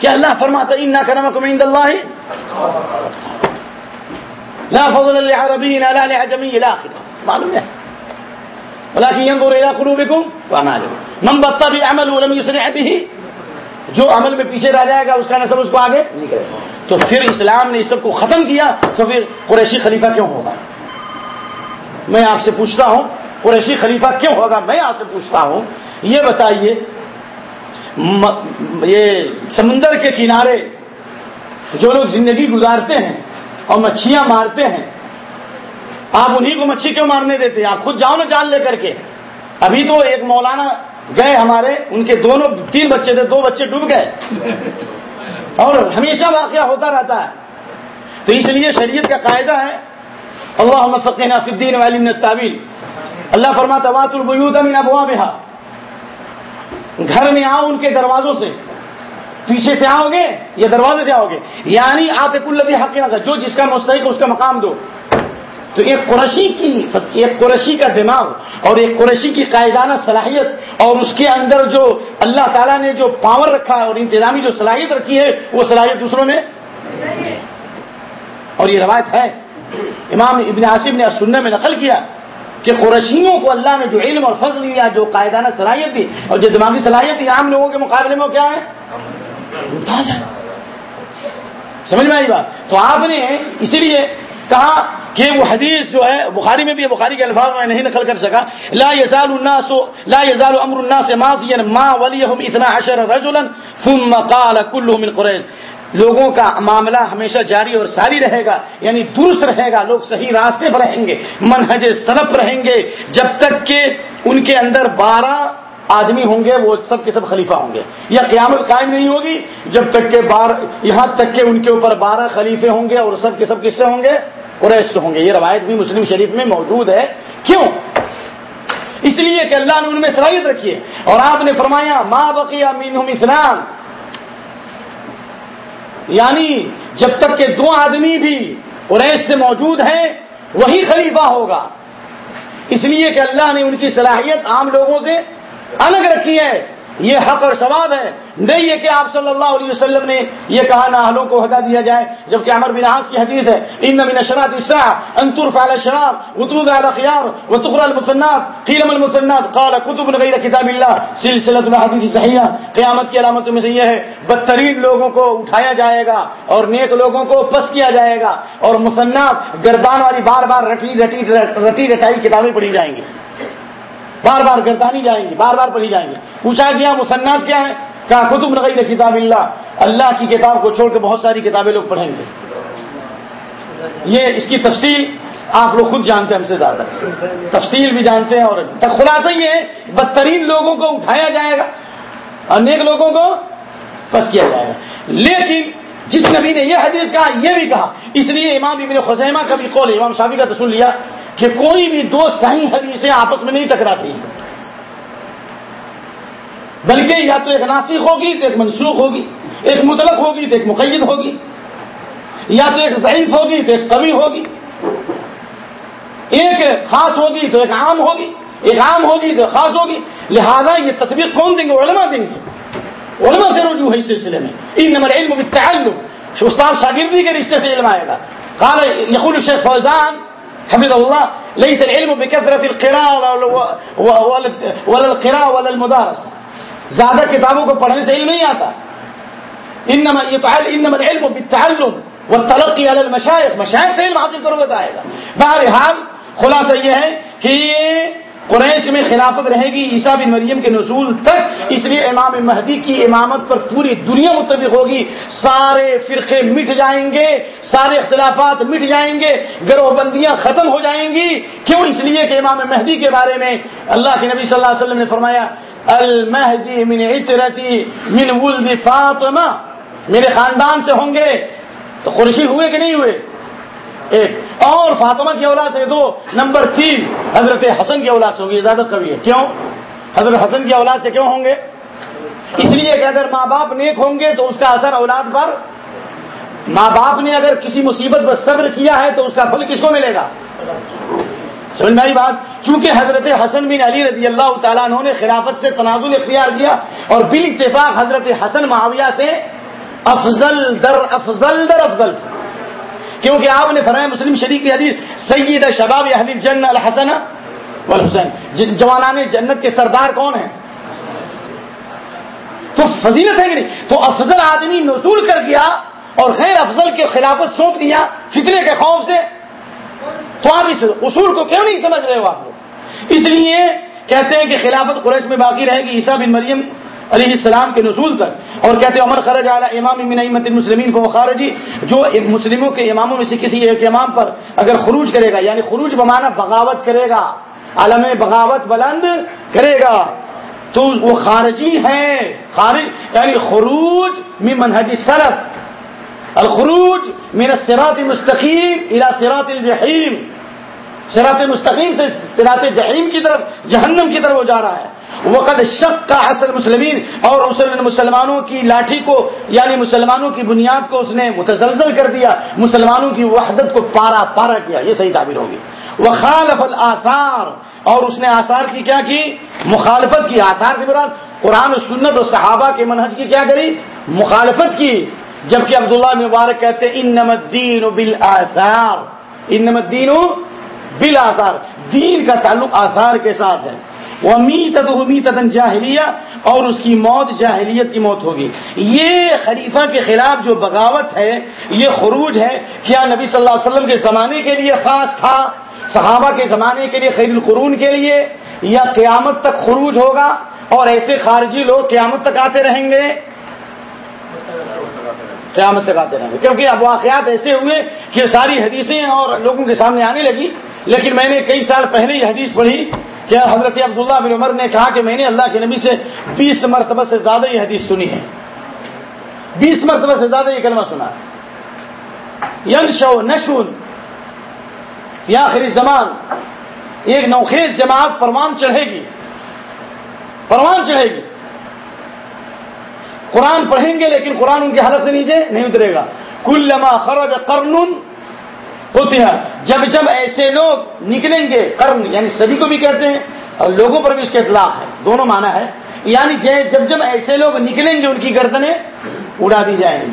کہ اللہ فرماتا ان نہ کرم کو اللہ لا فضل للعربي لا لعجمي الى اخره معلوم ہے۔ ولكن ينظر الى قلوبكم واعمالكم من بطل بعمل جو عمل میں پیچھے رہ جائے گا، اس کا نسل اس کو آگے نہیں تو پھر اسلام نے اس سب کو ختم کیا، تو پھر قریشی خلیفہ کیوں ہوگا؟ میں آپ سے پوچھتا ہوں، قریشی خلیفہ کیوں ہوگا؟ میں آپ سے پوچھتا ہوں، یہ بتائیے یہ سمندر کے کنارے جو لوگ زندگی گزارتے ہیں اور مچھیاں مارتے ہیں آپ انہیں کو مچھی کیوں مارنے دیتے آپ خود جاؤ نا جال لے کر کے۔ ابھی تو ایک مولانا گئے ہمارے، ان کے دونوں تین بچے تھے، دو بچے ڈوب گئے۔ اور ہمیشہ واقعہ ہوتا رہتا ہے۔ تو اس لیے شریعت کا قاعدہ ہے اللہ فقین فدین والم تعویل اللہ فرما توات البیوت من ابوا بہا گھر میں آؤ ان کے دروازوں سے۔ پیچھے سے آؤ گے یا دروازے سے آؤ گے؟ یعنی آپ الدی حق نہ جو جس کا مستحق اس کا مقام دو۔ تو ایک قرشی کی ایک قرشی کا دماغ اور ایک قرشی کی قائدانہ صلاحیت اور اس کے اندر جو اللہ تعالیٰ نے جو پاور رکھا اور انتظامی جو صلاحیت رکھی ہے، وہ صلاحیت دوسروں میں اور یہ روایت ہے۔ امام ابن عاصم نے سننے میں نقل کیا کہ قرشیوں کو اللہ نے جو علم اور فضل دیا، جو قائدانہ صلاحیت دی اور جو دماغی صلاحیت دی، عام لوگوں کے مقابلے میں کیا ہے؟ سمجھ میں آئی بات؟ تو آپ نے اسی لیے کہا کہ وہ حدیث جو ہے، بخاری میں بھی بخاری کے الفاظ میں نہیں نقل کر سکا۔ لا يزال الناس، لا يزال امر الناس ماضيا ما وليهم 12 رجلا ثم قال كلهم من قريش لوگوں کا معاملہ ہمیشہ جاری اور ساری رہے گا یعنی درست رہے گا۔ لوگ صحیح راستے پر رہیں گے، منہج سلف رہیں گے۔ جب تک کہ ان کے اندر بارہ آدمی ہوں گے، وہ سب کے سب خلیفہ ہوں گے۔ یا قیامت قائم نہیں ہوگی، جب تک کہ بار یہاں تک کہ ان کے اوپر بارہ خلیفے ہوں گے اور سب کے سب کس سے ہوں گے۔ قریش سے ہوں گے۔ یہ روایت بھی مسلم شریف میں موجود ہے۔ کیوں؟ اس لیے کہ اللہ نے ان میں صلاحیت رکھی ہے۔ اور آپ نے فرمایا ماں بقیہ مینہم اسلام یعنی جب تک کہ دو آدمی بھی قریش سے موجود ہیں، وہی خلیفہ ہوگا۔ اس لیے کہ اللہ نے ان کی صلاحیت عام لوگوں سے الگ رکھی ہے۔ یہ حق اور ثواب ہے۔ نہیں ہے کہ آپ صلی اللہ علیہ وسلم نے یہ کہا نہ کو ہدا دیا جائے، جبکہ امر بن کی حدیث ہے، ان من شرات اسرا انتر فعل شراب اترود علی خیار وتقرا المصنات قیلم المصنات قال کتب غیر کتاب اللہ سلسلہ الحدیث صحیحہ قیامت کی علامتوں میں سے یہ ہے، بدترین لوگوں کو اٹھایا جائے گا اور نیک لوگوں کو پس کیا جائے گا اور مصنات گردان والی بار بار رٹی رٹی رٹی رٹائی کتابیں پڑھی جائیں گی۔ بار بار گردانی جائیں گی، بار بار پڑھی جائیں گے پوچھا گیا مسنات کیا ہے کہا خطب نقی کتاب اللہ اللہ کی کتاب کو چھوڑ کے بہت ساری کتابیں لوگ پڑھیں گے۔ یہ اس کی تفصیل آپ لوگ خود جانتے ہیں، ہم سے زیادہ۔ تفصیل بھی جانتے ہیں اور خلاصہ یہ ہے، بدترین لوگوں کو اٹھایا جائے گا اور نیک لوگوں کو پس کیا جائے گا۔ لیکن جس نبی نے یہ حدیث کہا، یہ بھی کہا۔ اس لیے امام ابن خزیمہ کا بھی قول، امام شافی کا تصول لیا۔ کہ کوئی بھی دو صحیح حدیثیں آپس میں نہیں ٹکراتی بلکہ یا تو ایک ناسک ہوگی تو ایک منسوخ ہوگی، ایک مطلق ہوگی تو ایک مقید ہوگی، یا تو ایک ضعیف ہوگی تو ایک کمی ہوگی۔ ایک خاص ہوگی تو ایک عام ہوگی، ایک عام ہوگی تو خاص ہوگی۔ لہذا یہ تصویر کون دیں گے؟ علماء دیں گے۔ علماء سے رجوع ہے اس سلسلے میں۔ ان نمبر علم بالتعلم استاد شاگردی کے رشتے سے علم آئے گا۔ قال یقول الشیخ فوزان حمد الله، ليس العلم بكثرة القراءة ولا القراءة ولا المدارسة. زیادہ کتابوں کو پڑھنے سے علم نہیں آتا. انما انما العلم بالتعلم والتلقي على المشايخ. مشايخ سے علم حاصل کرو آئے گا. بہرحال خلاصہ یہ ہے کہ قریش میں خلافت رہے گی، عیسیٰ بن مریم کے نزول تک، اس لیے امام مہدی کی امامت پر پوری دنیا متفق ہوگی۔ سارے فرقے مٹ جائیں گے، سارے اختلافات مٹ جائیں گے، گروہ بندیاں ختم ہو جائیں گی۔ کیوں؟ اس لیے کہ امام مہدی کے بارے میں اللہ کے نبی صلی اللہ علیہ وسلم نے فرمایا، المہدی من عطرتی من ولد فاطمہ. میرے خاندان سے ہوں گے، تو قرشی ہوئے کہ نہیں ہوئے؟ ایک۔ اور فاطمہ کی اولاد سے دو۔ نمبر تین، حضرت حسن کی اولاد سے ہوگی زیادہ کبھی ہے۔ کیوں؟ حضرت حسن کی اولاد سے کیوں ہوں گے؟ اس لیے کہ اگر ماں باپ نیک ہوں گے تو اس کا اثر اولاد پر، ماں باپ نے اگر کسی مصیبت پر صبر کیا ہے تو اس کا پھل کس کو ملے گا؟ سمجھ میں بات؟ چونکہ حضرت حسن بن علی رضی اللہ تعالیٰ انہوں نے خلافت سے تنازل اختیار کیا اور بال اتفاق حضرت حسن معاویہ سے افضل در افضل در افضل کیونکہ آپ نے فرمایا مسلم شریف کی حدیث، سید شباب حدیث جن الحسن والحسین۔ جوانان جنت کے سردار کون ہیں؟ تو فضیلت ہے کہ نہیں؟ تو افضل آدمی نزول کر دیا اور غیر افضل کے خلافت سونپ دیا فتنے کے خوف سے۔ تو آپ اس اصول کو کیوں نہیں سمجھ رہے ہو آپ لوگ؟ اس لیے کہتے ہیں کہ خلافت قریش میں باقی رہے گی، عیسیٰ بن مریم علیہ السلام کے نزول تک۔ اور کہتے ہیں عمر خرج اعلیٰ امام امت المسلمین کو خارجی، جو مسلموں کے اماموں میں سے کسی ایک امام پر اگر خروج کرے گا یعنی خروج بمانا بغاوت کرے گا، عالم بغاوت بلند کرے گا، تو وہ خارجی ہیں۔ خارج یعنی خروج میں منہجی سرف الخروج میرا سرات مستقیم الى سرات الجحیم۔ سرات مستقیم سے سرات جحیم کی طرف، جہنم کی طرف وہ جا رہا ہے۔ وقت شک کا اصل مسلمین اور اس نے مسلمانوں کی لاٹھی کو یعنی مسلمانوں کی بنیاد کو اس نے متزلزل کر دیا، مسلمانوں کی وحدت کو پارا پارا کیا، یہ صحیح تعبیر ہوگی۔ وہ خالف الآثار، اور اس نے آثار کی کیا کی؟ مخالفت کی، آثار کی براد۔ قرآن و سنت اور صحابہ کے منہج کی کیا کری؟ مخالفت کی۔ جبکہ عبداللہ مبارک کہتے ان نمدین بل آثار ان نمدین بل آثار دین کا تعلق آثار کے ساتھ ہے۔ وہ میت جاہلیہ اور اس کی موت جاہلیت کی موت ہوگی۔ یہ خلیفہ کے خلاف جو بغاوت ہے، یہ خروج ہے، کیا نبی صلی اللہ علیہ وسلم کے زمانے کے لیے خاص تھا؟ صحابہ کے زمانے کے لیے خیر القرون کے لیے؟ یا قیامت تک خروج ہوگا اور ایسے خارجی لوگ قیامت تک آتے رہیں گے؟ قیامت تک آتے رہیں گے۔ کیونکہ اب واقعات ایسے ہوئے کہ ساری حدیثیں اور لوگوں کے سامنے آنے لگی، لیکن میں نے کئی سال پہلے یہ حدیث پڑھی۔ کہ حضرت عبداللہ بن عمر نے کہا کہ میں نے اللہ کے نبی سے بیس مرتبہ سے زیادہ یہ حدیث سنی ہے۔ بیس مرتبہ سے زیادہ یہ کلمہ سنا ین شو نشون یا آخری زمان ایک نوخیز جماعت پروان چڑھے گی۔ پروان چڑھے گی۔ قرآن پڑھیں گے لیکن قرآن ان کے حالت سے نیچے نہیں اترے گا۔ کل لما خرج کرن ہوتے ہیں۔ جب جب ایسے لوگ نکلیں گے کرن یعنی سبھی کو بھی کہتے ہیں، اور لوگوں پر بھی اس کے اطلاق ہے، دونوں معنی ہے یعنی جب جب ایسے لوگ نکلیں گے ان کی گردنیں اڑا دی جائیں گی۔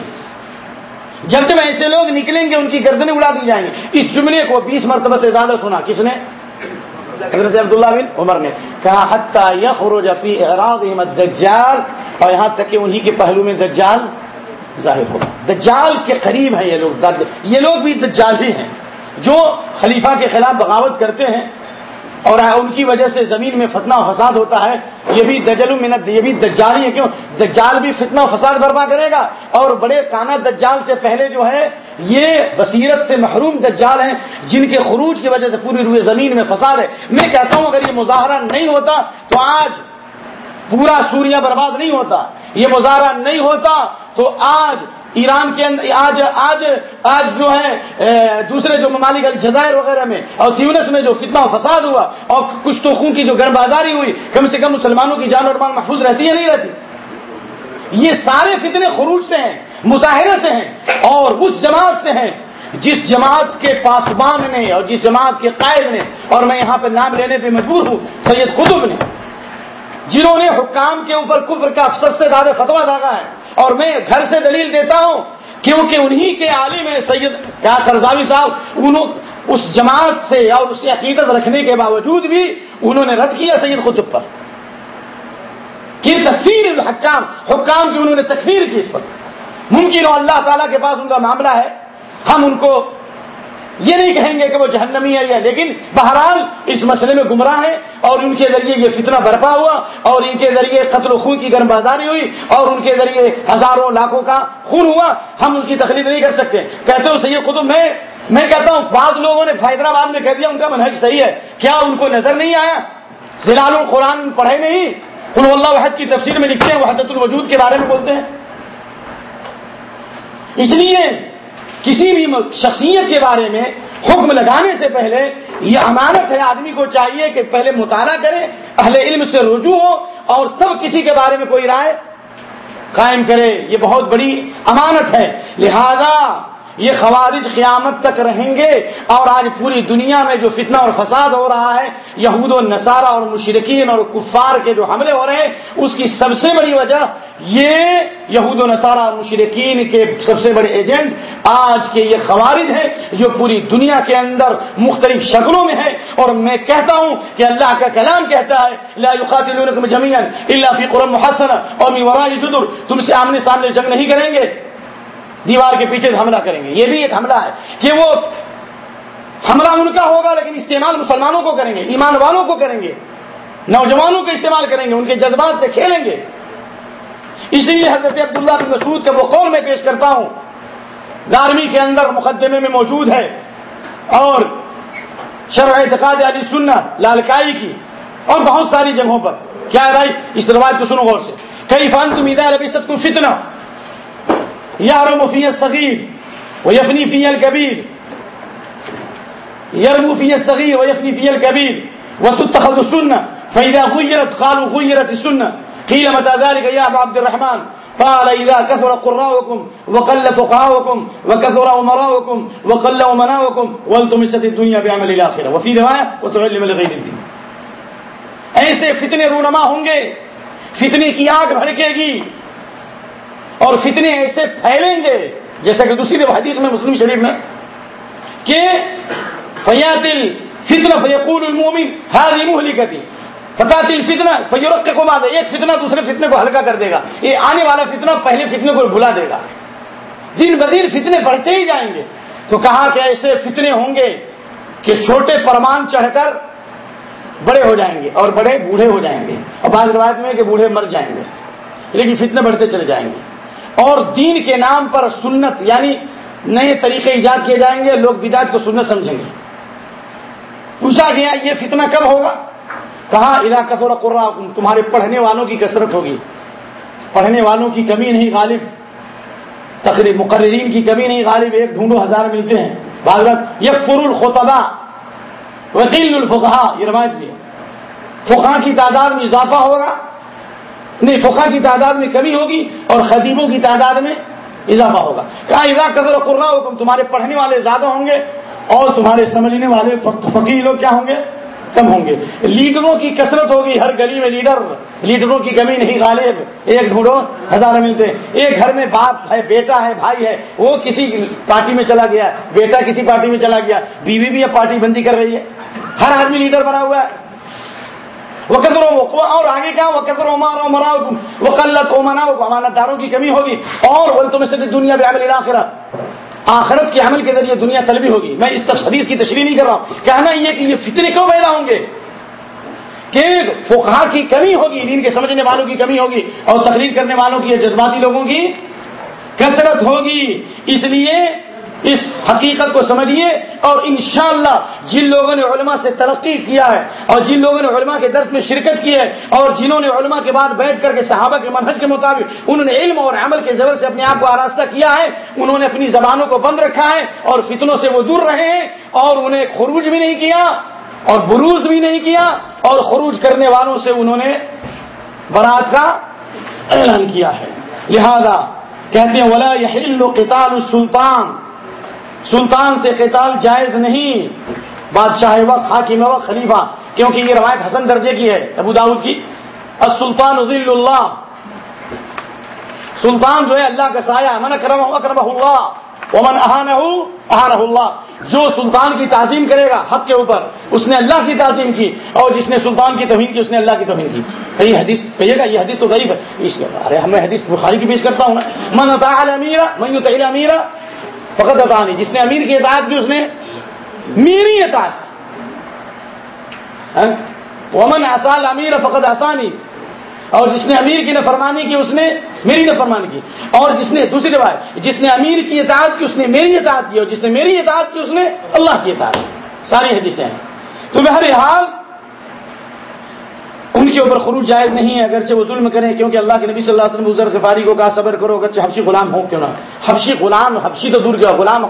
جب جب ایسے لوگ نکلیں گے، ان کی گردنیں اڑا دی جائیں گے اس جملے کو بیس مرتبہ سے زیادہ سنا۔ کس نے؟ حضرت عبداللہ بن عمر نے۔ کہا، حتیٰ یخرج فی اعراض دجال اور یہاں تک کہ انہی کے پہلو میں دجال ظاہر ہوگا۔ دجال کے قریب ہیں یہ لوگ یہ لوگ بھی دجال ہی ہیں، جو خلیفہ کے خلاف بغاوت کرتے ہیں اور ان کی وجہ سے زمین میں فتنہ و فساد ہوتا ہے۔ یہ بھی دجل منت، یہ بھی دجال ہی ہے کیوں؟ دجال بھی فتنہ و فساد برپا کرے گا۔ اور بڑے کانا دجال سے پہلے جو ہے، یہ بصیرت سے محروم دجال ہیں، جن کے خروج کی وجہ سے پوری روئے زمین میں فساد ہے۔ میں کہتا ہوں، اگر یہ مظاہرہ نہیں ہوتا تو آج پورا سوریا برباد نہیں ہوتا۔ یہ مظاہرہ نہیں ہوتا تو آج ایران کے اندر آج آج آج جو ہے دوسرے جو ممالک الجزائر وغیرہ میں اور تیونس میں جو فتنہ و فساد ہوا اور کچھ تو خون کی جو گرم بازاری ہوئی، کم سے کم مسلمانوں کی جان اور مال محفوظ رہتی ہے نہیں رہتی؟ یہ سارے فتنے خروج سے ہیں، مظاہرے سے ہیں اور اس جماعت سے ہیں، جس جماعت کے پاسبان نے اور جس جماعت کے قائد نے اور میں یہاں پہ نام لینے پہ مجبور ہوں، سید قطب نے، جنہوں نے حکام کے اوپر کفر کا افسر سے زیادہ فتوا داغا ہے۔ اور میں گھر سے دلیل دیتا ہوں کیونکہ انہی کے عالم ہیں سید کیا سرزاوی صاحب، انہوں اس جماعت سے اور اس عقیدت رکھنے کے باوجود بھی انہوں نے رد کیا سید خطب پر۔ کہ تکفیر حکام حکام کی انہوں نے تکفیر کی اس پر۔ ممکن ہو اللہ تعالیٰ کے پاس ان کا معاملہ ہے، ہم ان کو یہ نہیں کہیں گے کہ وہ جہنمی ہے یا لیکن بہرحال اس مسئلے میں گمراہ ہیں اور ان کے ذریعے یہ فتنہ برپا ہوا اور ان کے ذریعے قتل و خون کی گرم بازاری ہوئی اور ان کے ذریعے ہزاروں لاکھوں کا خون ہوا ہم ان کی تکلیف نہیں کر سکتے کہتے ہو سید خود میں میں کہتا ہوں بعض لوگوں نے حیدرآباد میں کہہ دیا ان کا منہج صحیح ہے کیا ان کو نظر نہیں آیا زلال القرآن پڑھے نہیں خل اللہ وحد کی تفسیر میں لکھتے ہیں وہ حضرت الوجود کے بارے میں بولتے ہیں اس لیے کسی بھی شخصیت کے بارے میں حکم لگانے سے پہلے یہ امانت ہے آدمی کو چاہیے کہ پہلے مطالعہ کرے، اہل علم سے رجوع ہو اور تب کسی کے بارے میں کوئی رائے قائم کرے۔ یہ بہت بڑی امانت ہے۔ لہذا یہ خوارج قیامت تک رہیں گے اور آج پوری دنیا میں جو فتنہ اور فساد ہو رہا ہے، یہود و نصارہ اور مشرقین اور کفار کے جو حملے ہو رہے ہیں، اس کی سب سے بڑی وجہ یہ یہود و نصارہ اور مشرقین کے سب سے بڑے ایجنٹ آج کے یہ خوارج ہیں جو پوری دنیا کے اندر مختلف شکلوں میں ہیں۔ اور میں کہتا ہوں کہ اللہ کا کلام کہتا ہے، لا يقاتلونكم جميعا الا في قرى اور تم سے آمنے سامنے جنگ نہیں کریں گے۔ دیوار کے پیچھے سے حملہ کریں گے۔ یہ بھی ایک حملہ ہے کہ وہ حملہ ان کا ہوگا لیکن استعمال مسلمانوں کو کریں گے، ایمان والوں کو کریں گے، نوجوانوں کو استعمال کریں گے، ان کے جذبات سے کھیلیں گے۔ اس لیے حضرت عبداللہ بن مسعود کا وہ قول میں پیش کرتا ہوں، گارمی کے اندر مقدمے میں موجود ہے اور شرح اعتقاد علی سننا لالکائی کی اور بہت ساری جگہوں پر۔ کیا ہے بھائی؟ اس روایت کو سنو غور سے۔ کئی فان تم عید عربی سب کو فتنا یار مفی صغیر وہ یفنی فی الکبیر یار مفی صغیر و یفنی فی الکبیر وہ تخل سن فإذا غيرت قالوا غيرت السنة. قيل متى ذلك يا أبا عبد الرحمن؟ قال إذا كثر قراؤكم وقل فقهاؤكم وكثر أمراؤكم وقل أمناؤكم والتمست الدنيا بعمل الآخرة. وفي رواية وتعلم لغير الدين. ایسے فتنے رونما ہوں گے. فتنے کی آگ بھڑکے گی. اور فتنے ایسے پھیلیں گے، جیسا کہ دوسری حدیث میں مسلم شریف میں، کہ فیاتل فتنہ فیقول المومن ہاری مہلکتی فتاتل فتنہ فیورق کو ماد ایک فتنہ دوسرے فتنے کو ہلکا کر دے گا۔ یہ آنے والا فتنہ پہلے فتنے کو بھلا دے گا۔ دن بدین فتنے بڑھتے ہی جائیں گے۔ تو کہا کہ ایسے فتنے ہوں گے کہ چھوٹے پرمان چڑھ کر بڑے ہو جائیں گے اور بڑے بوڑھے ہو جائیں گے۔ اور بعض روایت میں کہ بوڑھے مر جائیں گے، لیکن فتنے بڑھتے چلے جائیں گے۔ اور دین کے نام پر سنت یعنی نئے طریقے ایجاد کیے جائیں گے، لوگ بدعت کو سنت سمجھیں گے۔ پوچھا گیا، یہ فتنہ کب ہوگا؟ کہا ادا کثور قرا تمہارے پڑھنے والوں کی کثرت ہوگی۔ پڑھنے والوں کی کمی نہیں غالب تقریب مقررین کی کمی نہیں غالب، ایک ڈھونڈو ہزار ملتے ہیں۔ بھاگرت یک فر الخطبہ وکیل الفقہ یہ روایت بھی فقہ کی تعداد میں اضافہ ہوگا نہیں، فقہ کی تعداد میں کمی ہوگی اور خدیبوں کی تعداد میں اضافہ ہوگا۔ کہا ادا قدر قرا حکم تمہارے پڑھنے والے زیادہ ہوں گے اور تمہارے سمجھنے والے فقیر لوگ کیا ہوں گے؟ کم ہوں گے۔ لیڈروں کی کثرت ہوگی، ہر گلی میں لیڈر، لیڈروں کی کمی نہیں، غالب۔ ایک ڈھونڈو ہزار ملتے۔ ایک گھر میں باپ ہے، بیٹا ہے، بھائی ہے، وہ کسی پارٹی میں چلا گیا، بیٹا کسی پارٹی میں چلا گیا، بیوی بھی اب پارٹی بندی کر رہی ہے۔ ہر آدمی لیڈر بنا ہوا ہے۔ اور آگے کیا وہ کثروں مارو مراؤ وہ کلت او مناؤ امانت داروں کی کمی ہوگی اور بول تم سے دنیا میں عمل آخرت آخرت کے عمل کے ذریعے دنیا طلبی ہوگی۔ میں اس حدیث کی تشریح نہیں کر رہا ہوں۔ کہنا یہ کہ یہ فتنے کیوں پیدا ہوں گے؟ کہ فقہ کی کمی ہوگی، دین کے سمجھنے والوں کی کمی ہوگی اور تقریر کرنے والوں کی جذباتی لوگوں کی کثرت ہوگی۔ اس لیے اس حقیقت کو سمجھیے اور انشاءاللہ جن لوگوں نے علماء سے ترقی کیا ہے اور جن لوگوں نے علماء کے درس میں شرکت کی ہے اور جنہوں نے علماء کے بعد بیٹھ کر کے صحابہ کے منہج کے مطابق انہوں نے علم اور عمل کے ذریعے سے اپنے آپ کو آراستہ کیا ہے، انہوں نے اپنی زبانوں کو بند رکھا ہے اور فتنوں سے وہ دور رہے ہیں اور انہیں خروج بھی نہیں کیا اور بروز بھی نہیں کیا اور خروج کرنے والوں سے انہوں نے برات کا اعلان کیا ہے۔ لہذا کہتے ہیں، ولا قتال السلطان سلطان سے قتال جائز نہیں۔ بادشاہ وقت، حاکم وقت، خلیفہ، کیونکہ یہ روایت حسن درجے کی ہے، ابو داود کی۔ السلطان عزیل اللہ۔ سلطان جو ہے اللہ کا سایہ، من اکرم اکرم اللہ۔ ومن احان احان اللہ۔ جو سلطان کی تعظیم کرے گا حق کے اوپر، اس نے اللہ کی تعظیم کی۔ اور جس نے سلطان کی توہین کی، اس نے اللہ کی توہین کی۔ کئی حدیث کہیے گا، یہ حدیث تو غریب ہے۔ اس ارے ہمیں حدیث بخاری کی پیش کرتا ہوں من امیرا من تعیل امیرا فقط اطانی جس نے امیر کی اطاعت کی، اس نے میری اطاعت ہاں؟ ومن اصال امیر فقط آسانی اور جس نے امیر کی نفرمانی کی، اس نے میری نفرمانی کی۔ اور جس نے، دوسری روایت، جس نے امیر کی اطاعت کی، اس نے میری اطاعت کی۔ اور جس نے میری اطاعت کی، اس نے اللہ کی اطاعت کی۔ ساری حدیثیں ہیں۔ تو بہرحال ان کے اوپر خروج جائز نہیں ہے، اگرچہ وہ ظلم کریں، کیونکہ اللہ کے نبی صلی اللہ علیہ وسلم ازر غفاری کو کہا، صبر کرو، اگرچہ حبشی غلام ہو کیوں نہ؟ حبشی غلام، حبشی تو دور کیا غلام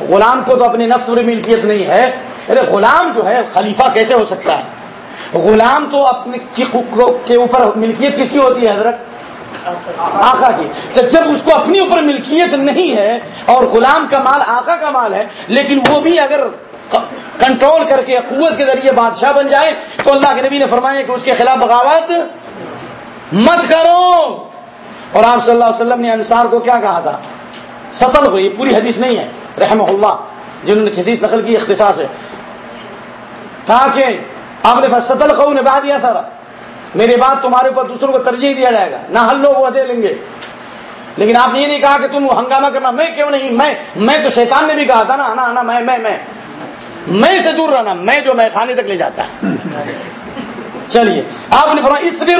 غلام کو تو اپنے نفس میں ملکیت نہیں ہے۔ ارے، غلام جو ہے، خلیفہ کیسے ہو سکتا ہے؟ غلام تو اپنے کے اوپر ملکیت کس کی ہوتی ہے، حضرت؟ آقا کی۔ تو جب اس کو اپنی اوپر ملکیت نہیں ہے اور غلام کا مال آقا کا مال ہے، لیکن وہ بھی اگر کنٹرول کر کے قوت کے ذریعے بادشاہ بن جائے تو اللہ کے نبی نے فرمایا کہ اس کے خلاف بغاوت مت کرو۔ اور آپ صلی اللہ علیہ وسلم نے انصار کو کیا کہا تھا؟ سفل ہوئی، پوری حدیث نہیں ہے رحم اللہ، جنہوں نے حدیث نقل کی، اختصاص ہے۔ کہا کہ آپ نے ستل قو نے بہا دیا تھا۔ میرے بات تمہارے اوپر دوسروں کو ترجیح دیا جائے گا۔ نہ ہل لو وہ دے لیں گے۔ لیکن آپ نے یہ نہیں کہا کہ تم ہنگامہ کرنا۔ میں کیوں نہیں؟ میں میں تو شیطان نے بھی کہا تھا نا آنا آنا میں میں میں۔ میں سے دور رہنا، میں جو میں کھانے تک لے جاتا ہے۔ چلیے، آپ نے فرمایا اس بھی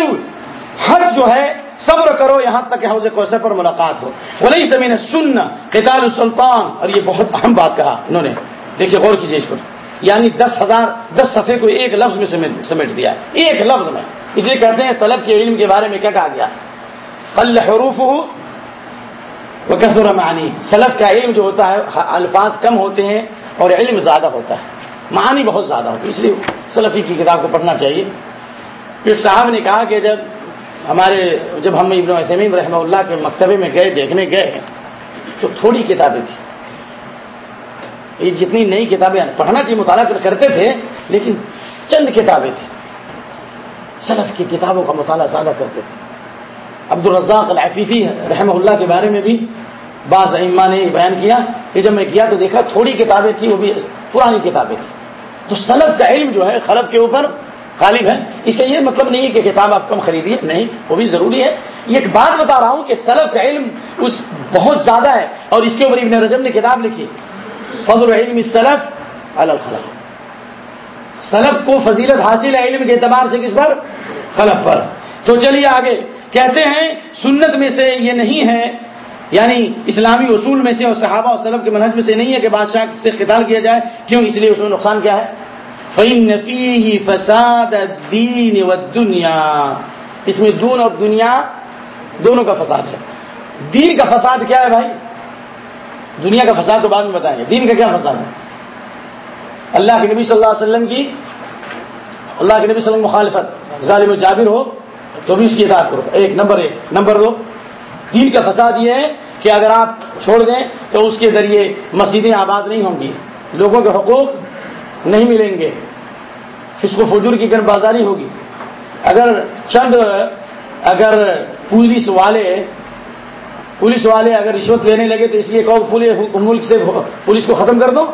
حق جو ہے، صبر کرو، یہاں تک کہ حوض کوثر پر ملاقات ہو۔ وہی زمین سننا قتال السلطان۔ اور یہ بہت اہم بات کہا انہوں نے۔ دیکھیے، غور کیجیے اس پر۔ یعنی دس ہزار، دس صفحے کو ایک لفظ میں سمیٹ دیا ہے۔ ایک لفظ میں۔ اس لیے کہتے ہیں سلب کے علم کے بارے میں کیا کہا گیا؟ الحروف ہو وہ کہتے سلف کا علم جو ہوتا ہے، الفاظ کم ہوتے ہیں اور علم زیادہ ہوتا ہے۔ معنی بہت زیادہ ہوتا ہے اس لیے سلفی کی کتاب کو پڑھنا چاہیے۔ ایک صاحب نے کہا کہ جب ہمارے جب ہم ابن وسمین رحمہ اللہ کے مکتبے میں گئے، دیکھنے گئے، تو تھوڑی کتابیں تھیں۔ یہ جتنی نئی کتابیں پڑھنا چاہیے، مطالعہ کرتے تھے، لیکن چند کتابیں تھیں۔ سلف کی کتابوں کا مطالعہ زیادہ کرتے تھے۔ عبد الرزاق العفیفی رحمہ اللہ کے بارے میں بھی بعض اما نے بیان کیا کہ جب میں کیا تو دیکھا تھوڑی کتابیں تھیں، وہ بھی پرانی کتابیں تھیں۔ تو سلف کا علم جو ہے خلف کے اوپر غالب ہے۔ اس کا یہ مطلب نہیں ہے کہ کتاب آپ کم خریدیے، نہیں، وہ بھی ضروری ہے۔ یہ ایک بات بتا رہا ہوں کہ سلف کا علم اس بہت زیادہ ہے اور اس کے اوپر ابن رجب نے کتاب لکھی۔ فضل علم سلف الخلف سلف کو فضیلت حاصل ہے علم کے اعتبار سے کس پر؟ خلف پر۔ تو چلیے آگے۔ کہتے ہیں سنت میں سے یہ نہیں ہے یعنی اسلامی اصول میں سے اور صحابہ اور سلف کے منہج میں سے نہیں ہے کہ بادشاہ سے قتال کیا جائے، کیوں؟ اس لیے اس میں نقصان کیا ہے؟ فعین نفی فساد دین و دنیا اس میں دون اور دنیا دونوں کا فساد ہے۔ دین کا فساد کیا ہے بھائی؟ دنیا کا فساد تو بعد میں بتائیں گے۔ دین کا کیا فساد ہے؟ اللہ کے نبی صلی اللہ علیہ وسلم کی، اللہ کے نبی صلی اللہ علیہ وسلم مخالفت۔ ظالم الجابر ہو تو بھی اس کی اطاعت کرو۔ ایک، نمبر ایک۔ نمبر دو دین کا فساد یہ ہے کہ اگر آپ چھوڑ دیں تو اس کے ذریعے مسجدیں آباد نہیں ہوں گی۔ لوگوں کے حقوق نہیں ملیں گے۔ فسق و فجور کی گرم بازاری ہوگی۔ اگر چند، اگر پولیس والے پولیس والے اگر رشوت لینے لگے تو اس لیے کہ ملک سے پولیس کو ختم کر دو۔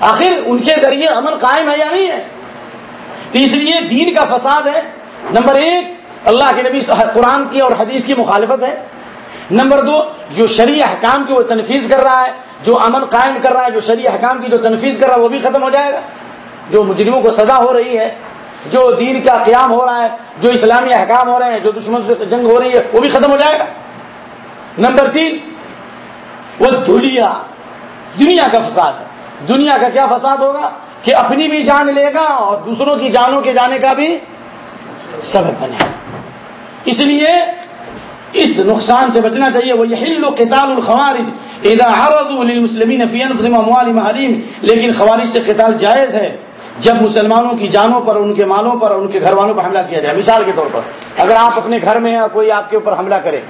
آخر ان کے ذریعے امن قائم ہے یا نہیں ہے؟ تو اس لیے دین کا فساد ہے۔ نمبر ایک اللہ کے نبی قرآن کی اور حدیث کی مخالفت ہے۔ نمبر دو، جو شریع حکام کی وہ تنفیذ کر رہا ہے، جو امن قائم کر رہا ہے، جو شریع حکام کی جو تنفیذ کر رہا ہے، وہ بھی ختم ہو جائے گا۔ جو مجرموں کو سزا ہو رہی ہے، جو دین کا قیام ہو رہا ہے، جو اسلامی احکام ہو رہے ہیں، جو دشمن سے جنگ ہو رہی ہے، وہ بھی ختم ہو جائے گا۔ نمبر تین، وہ دنیا دنیا کا فساد ہے۔ دنیا کا کیا فساد ہوگا؟ کہ اپنی بھی جان لے گا اور دوسروں کی جانوں کے جانے کا بھی سبب بنے۔ اس لیے اس نقصان سے بچنا چاہیے۔ وہ یہ قتال الخوارج اذا عرضوا للمسلمین فی انفسهم اموال محریم لیکن خوارج سے قتال جائز ہے جب مسلمانوں کی جانوں پر، ان کے مالوں پر، ان کے گھر والوں پر حملہ کیا جائے۔ مثال کے طور پر، اگر آپ اپنے گھر میں ہیں کوئی آپ کے اوپر حملہ کرے،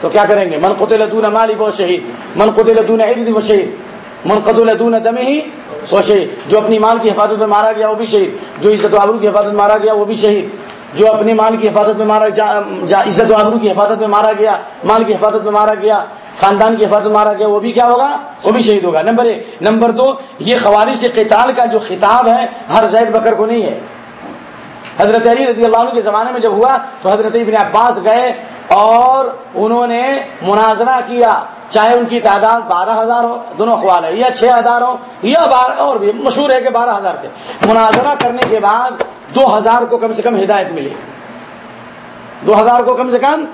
تو کیا کریں گے؟ من قتل دون مالی وہ شہید من قتل دون عرض وہ شہید من قتل دون دم ہی وہ شہید جو اپنی مال کی حفاظت میں مارا گیا، وہ بھی شہید۔ جو عزت و آبرو کی حفاظت میں مارا گیا، وہ بھی شہید۔ جو اپنے مال کی حفاظت میں مارا عزت و آبرو کی حفاظت میں مارا گیا، مال کی حفاظت میں مارا گیا، خاندان کی حفاظت میں مارا گیا، وہ بھی کیا ہوگا؟ وہ بھی شہید ہوگا۔ نمبر ایک۔ نمبر دو، یہ خوارج سے قتال کا جو خطاب ہے، ہر زید بکر کو نہیں ہے۔ حضرت علی رضی اللہ عنہ کے زمانے میں جب ہوا، تو حضرت ابن عباس گئے اور انہوں نے مناظرہ کیا۔ چاہے ان کی تعداد بارہ ہزار ہو، دونوں اخوال ہے یا چھ ہزار ہو، یا بارہ اور بھی مشہور ہے کہ بارہ ہزار تھے۔ مناظرہ کرنے کے بعد دو ہزار کو کم سے کم ہدایت ملی۔ دو ہزار کو کم سے کم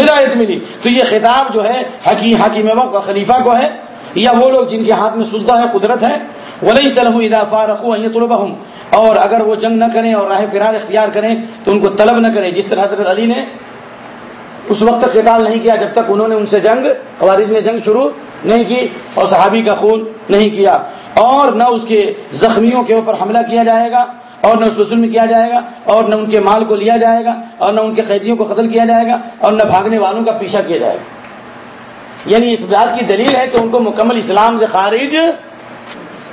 ہدایت ملی۔ تو یہ خطاب جو ہے، حکیم حکیم وقت خلیفہ کو ہے۔ یا وہ لوگ جن کے ہاتھ میں سلطہ ہے، قدرت ہے۔ ولی صلح اضافہ رکھو طلبہ ہوں اور اگر وہ جنگ نہ کریں اور راہ فرار اختیار کریں، تو ان کو طلب نہ کریں۔ جس طرح حضرت علی نے اس وقت تک قتال نہیں کیا، جب تک انہوں نے ان سے جنگ، خوارج نے جنگ شروع نہیں کی اور صحابی کا خون نہیں کیا۔ اور نہ اس کے زخمیوں کے اوپر حملہ کیا جائے گا۔ اور نہ اس کو ظلم کیا جائے گا، اور نہ ان کے مال کو لیا جائے گا، اور نہ ان کے قیدیوں کو قتل کیا جائے گا، اور نہ بھاگنے والوں کا پیچھا کیا جائے گا۔ یعنی اس بات کی دلیل ہے کہ ان کو مکمل اسلام سے خارج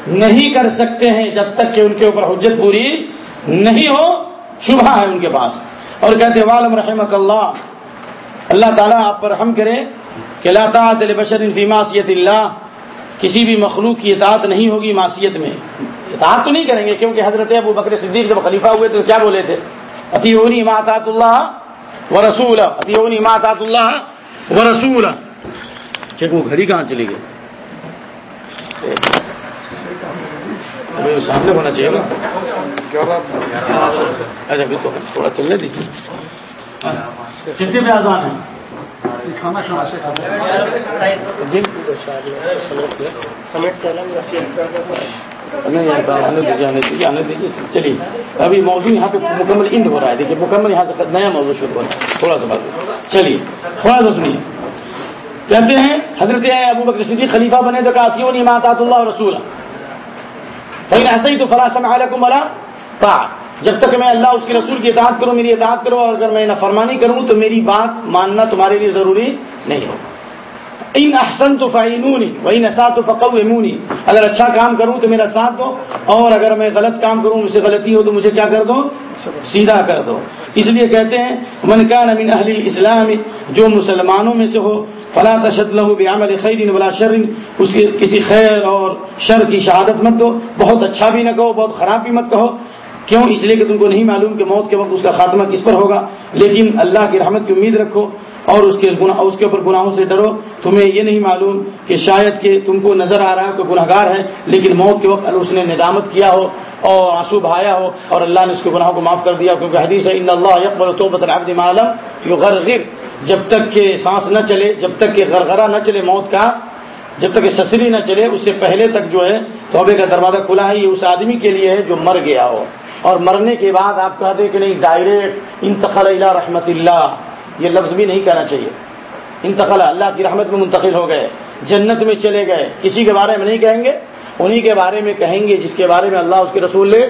نہیں کر سکتے ہیں جب تک کہ ان کے اوپر حجت پوری نہیں ہو، شبہ ہے ان کے پاس۔ اور کہتے والم رحمک اللہ اللہ تعالیٰ آپ پر ہم کرے کہ بشر فی معصیت اللہ، کسی بھی مخلوق کی اطاعت نہیں ہوگی معصیت میں۔ اطاعت تو نہیں کریں گے کیونکہ حضرت ابو بکر صدیق جب خلیفہ ہوئے تو کیا بولے تھے؟ اطیونی ماطاط اللہ و رسول اطیونی ماطاط اللہ و رسول وہ گھڑی کہاں چلی گئی؟ سامنے ہونا چاہیے نا۔ اچھا تو تھوڑا چلنے دیجیے۔ کتنے پہ آسان ہے؟ کھانا کھانا۔ نہیں آنے دیجیے آنے دیجیے آنے دیجیے، چلیے۔ ابھی موضوع یہاں پہ مکمل انڈ ہو رہا ہے۔ دیکھیے، مکمل یہاں سے نیا موضوع شروع ہو رہا ہے۔ تھوڑا سا بات۔ چلیے، تھوڑا سا سنیے۔ کہتے ہیں، حضرت ابو بکر صدیق خلیفہ بنے، تو کافیوں نہیں ماتا اللہ رسول ایسا ہی تو فلاں سم علیکم والا جب تک میں اللہ، اس کے رسول کی اطاعت کروں، میری اطاعت کرو، اور اگر میں نفرمانی کروں، تو میری بات ماننا تمہارے لیے ضروری نہیں ہوگا۔ ان احسن تو فائنونی وہی نسا تو فقو اگر اچھا کام کروں تو میرا ساتھ دو، اور اگر میں غلط کام کروں، مجھ سے غلطی ہو تو مجھے کیا کر دو؟ سیدھا کر دو۔ اس لیے کہتے ہیں، من کان من اہل اسلام جو مسلمانوں میں سے ہو، فلا تشد له بعمل خیر ولا شر اس کے کسی خیر اور شر کی شہادت مت دو۔ بہت اچھا بھی نہ کہو، بہت خراب بھی مت کہو۔ کیوں؟ اس لیے کہ تم کو نہیں معلوم کہ موت کے وقت اس کا خاتمہ کس پر ہوگا۔ لیکن اللہ کی رحمت کی امید رکھو۔ اور اس کے گناہ اس کے اوپر گناہوں سے ڈرو۔ تمہیں یہ نہیں معلوم کہ شاید کہ تم کو نظر آ رہا ہے کہ گناہ گار ہے، لیکن موت کے وقت اس نے ندامت کیا ہو اور آنسو بہایا ہو اور اللہ نے اس کے گناہوں کو معاف کر دیا۔ کیونکہ حدیث ہے، ان اللہ یقبل توبت العبد معلوم غرغر جب تک کہ سانس نہ چلے، جب تک کہ غرغرہ نہ چلے موت کا، جب تک کہ سسری نہ چلے، اس سے پہلے تک جو ہے توبے کا دروازہ کھلا ہے۔ یہ اس آدمی کے لیے ہے جو مر گیا ہو۔ اور مرنے کے بعد آپ کہتے کہ نہیں، ڈائریکٹ انتقل اللہ رحمت اللہ۔ یہ لفظ بھی نہیں کہنا چاہیے۔ انتقل، اللہ کی رحمت میں منتقل ہو گئے، جنت میں چلے گئے۔ کسی کے بارے میں نہیں کہیں گے، انہی کے بارے میں کہیں گے جس کے بارے میں اللہ اس کے رسول نے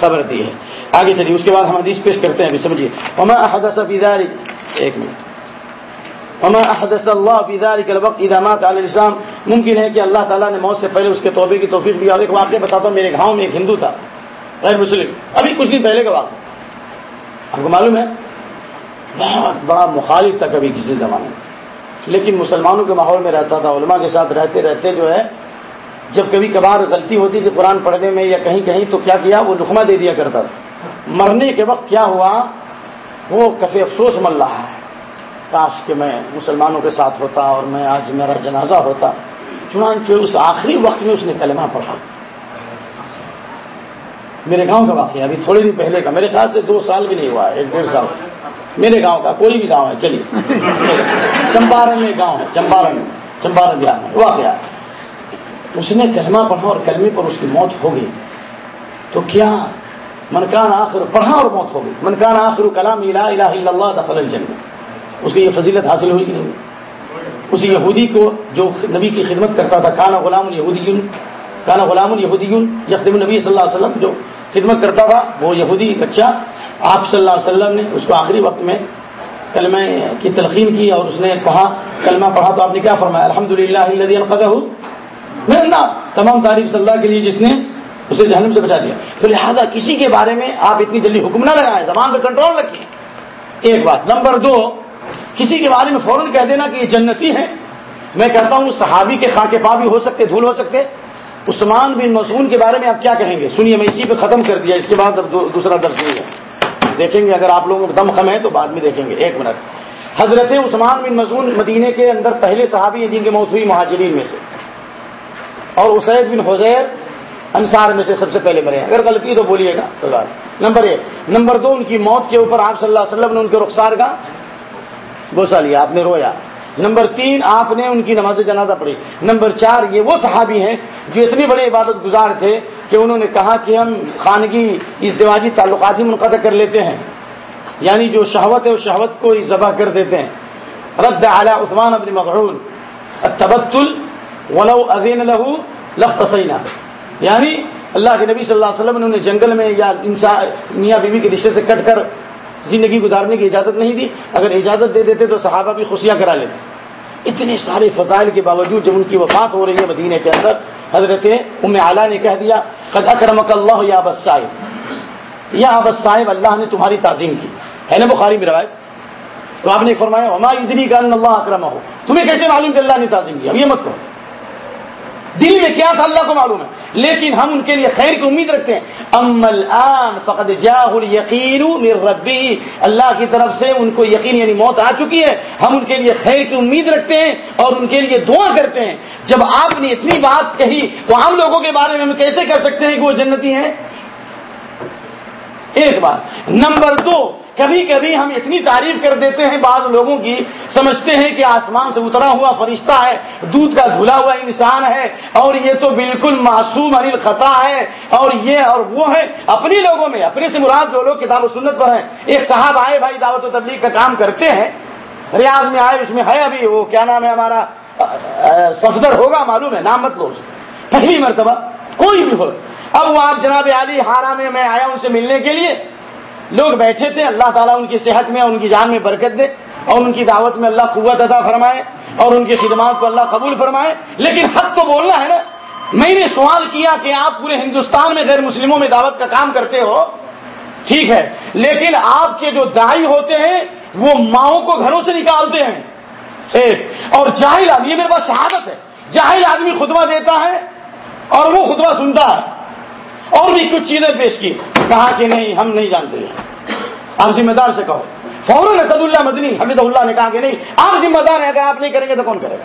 خبر دی ہے۔ آگے چلیے، اس کے بعد ہم حدیث پیش کرتے ہیں، ابھی سمجھیے۔ احدث فی ذلك؟ ایک منٹ۔ وما احدث اللہ فی ذلك؟ الوقت اذا مات علی الاسلام ممکن ہے کہ اللہ تعالیٰ نے موت سے پہلے اس کے توبے کی توفیق دیا اور ایک واقعہ بتاتا ہوں، میرے گاؤں میں ایک ہندو تھا، غیر مسلم۔ ابھی کچھ دن پہلے کا واقعہ۔ آپ کو معلوم ہے؟ بہت بڑا مخالف تھا کبھی کسی زمانے میں۔ لیکن مسلمانوں کے ماحول میں رہتا تھا، علماء کے ساتھ رہتے رہتے جو ہے، جب کبھی کبھار غلطی ہوتی تھی قرآن پڑھنے میں یا کہیں کہیں، تو کیا کیا؟ وہ لکما دے دیا کرتا تھا۔ مرنے کے وقت کیا ہوا؟ وہ کفی افسوس مل رہا ہے۔ کاش کہ میں مسلمانوں کے ساتھ ہوتا اور میں آج میرا جنازہ ہوتا۔ چنانچہ اس آخری وقت میں اس نے کلمہ پڑھا۔ میرے گاؤں کا واقعہ ابھی تھوڑے دن پہلے کا۔ میرے خیال سے دو سال بھی نہیں ہوا ایک ڈیڑھ سال۔ میرے گاؤں کا کوئی بھی گاؤں ہے، چلیے۔ چمپارن میں گاؤں ہے چمپارن میں چمپارن بہار میں، واقعہ۔ اس نے کلمہ پڑھا اور کلمے پر اس کی موت ہو گئی۔ تو کیا منکان آخر، پڑھا اور موت ہو گئی۔ منکان آخر کلام الہ الہ الا اللہ دخل الجنہ۔ اس کو یہ فضیلت حاصل ہوئی کہ نہیں؟ اس یہودی کو جو نبی کی خدمت کرتا تھا کانا غلام یہودی کانا غلام یہودی یخدم نبی صلی اللہ علیہ وسلم، جو خدمت کرتا تھا، وہ یہودی بچہ۔ آپ صلی اللہ علیہ وسلم نے اس کو آخری وقت میں کلمہ کی تلقین کی اور اس نے کہا، کلمہ پڑھا تو آپ نے کیا فرمایا؟ الحمد للہ تمام تعریف صلی اللہ کے لیے جس نے اسے جہنم سے بچا دیا۔ تو لہٰذا کسی کے بارے میں آپ اتنی جلدی حکم نہ لگائیں، زبان پہ کنٹرول رکھیے ایک بات، نمبر دو، کسی کے بارے میں فوراً کہہ دینا کہ یہ جنتی ہے میں کہتا ہوں، صحابی کے خاکے پا بھی ہو سکتے، دھول ہو سکتے عثمان بن مسعون کے بارے میں آپ کیا کہیں گے؟ سنیے، میں اسی پہ ختم کر دیا، اس کے بعد اب دوسرا درس نہیں ہے۔ دیکھیں گے، اگر آپ لوگوں کو دم خم ہے تو بعد میں دیکھیں گے۔ ایک منٹ۔ حضرت عثمان بن مسعون مدینے کے اندر پہلے صحابی ہیں جن کے موت ہوئی مہاجرین میں سے۔ اور اسید بن حزیر انصار میں سے سب سے پہلے مرے ہیں۔ اگر غلطی تو بولیے گا نمبر ایک۔ نمبر دو، ان کی موت کے اوپر آپ صلی اللہ علیہ وسلم نے ان کے رخسار کا گوسا لیا آپ نے رویا۔ نمبر تین، آپ نے ان کی نماز جنازہ پڑھی۔ نمبر چار، یہ وہ صحابی ہیں جو اتنے بڑے عبادت گزار تھے کہ انہوں نے کہا کہ ہم خانگی اس تعلقات ہی منقطع کر لیتے ہیں۔ یعنی جو شہوت ہے اس شہوت کو ذبح کر دیتے ہیں۔ رد اعلی عثمان ابن مغرون تبتل ولو اذین لہو لخت سینا یعنی اللہ کے نبی صلی اللہ علیہ وسلم نے انہیں جنگل میں یا انسان میاں بیوی کے رشتے سے کٹ کر زندگی گزارنے کی اجازت نہیں دی، اگر اجازت دے دیتے تو صحابہ بھی خوشیاں کرا لیتے۔ اتنے سارے فضائل کے باوجود جب ان کی وفات ہو رہی ہے مدینے کے اندر، حضرت ام اعلیٰ نے کہہ دیا، قد اکرمک اللہ یا بس صاحب یا بس صاحب اللہ نے تمہاری تعظیم کی۔ ہے نا بخاری میں روایت؟ تو آپ نے فرمایا ہما ادری کا اللہ اکرم ہو تمہیں کیسے معلوم کہ اللہ نے تعظیم کی؟ اب یہ مت کہو۔ دل میں کیا تھا اللہ کو معلوم ہے۔ لیکن ہم ان کے لیے خیر کی امید رکھتے ہیں۔ امل آن فقد یقین ربی اللہ کی طرف سے ان کو یقین یعنی موت آ چکی ہے۔ ہم ان کے لیے خیر کی امید رکھتے ہیں اور ان کے لیے دعا کرتے ہیں۔ جب آپ نے اتنی بات کہی تو عام لوگوں کے بارے میں ہم کیسے کہہ سکتے ہیں کہ وہ جنتی ہیں؟ ایک بات۔ نمبر دو کبھی کبھی ہم اتنی تعریف کر دیتے ہیں بعض لوگوں کی، سمجھتے ہیں کہ آسمان سے اترا ہوا فرشتہ ہے، دودھ کا دھلا ہوا انسان ہے، اور یہ تو بالکل معصوم انل خطا ہے، اور یہ اور وہ ہے اپنی لوگوں میں، اپنے سے مراد جو لوگ کتاب و سنت پر ہیں۔ ایک صاحب آئے بھائی دعوت و تبلیغ کا کام کرتے ہیں، ریاض میں آئے، اس میں ہے ابھی وہ، کیا نام ہے ہمارا؟ صفدر ہوگا، معلوم ہے، نام مت لو پہلی مرتبہ، کوئی بھی ہو۔ اب وہ آپ جناب علی ہارا میں میں آیا ان سے ملنے کے لیے لوگ بیٹھے تھے، اللہ تعالیٰ ان کی صحت میں، ان کی جان میں برکت دے اور ان کی دعوت میں اللہ قوت ادا فرمائے اور ان کی خدمات کو اللہ قبول فرمائے۔ لیکن حق تو بولنا ہے نا۔ میں نے سوال کیا کہ آپ پورے ہندوستان میں غیر مسلموں میں دعوت کا کام کرتے ہو؟ ٹھیک ہے۔ لیکن آپ کے جو دائی ہوتے ہیں، وہ ماؤں کو گھروں سے نکالتے ہیں۔ ایک اور جاہل آدمی یہ میرے پاس شہادت ہے۔ جاہل آدمی خطبہ دیتا ہے اور وہ خطبہ سنتا ہے۔ اور بھی کچھ چیزیں پیش کی۔ کہا کہ نہیں، ہم نہیں جانتے۔ آپ ذمہ دار سے کہو۔ فوراً اسد اللہ مدنی، حمید اللہ نے کہا کہ نہیں، آپ ذمہ دار ہیں، اگر آپ نہیں کریں گے تو کون کرے گا؟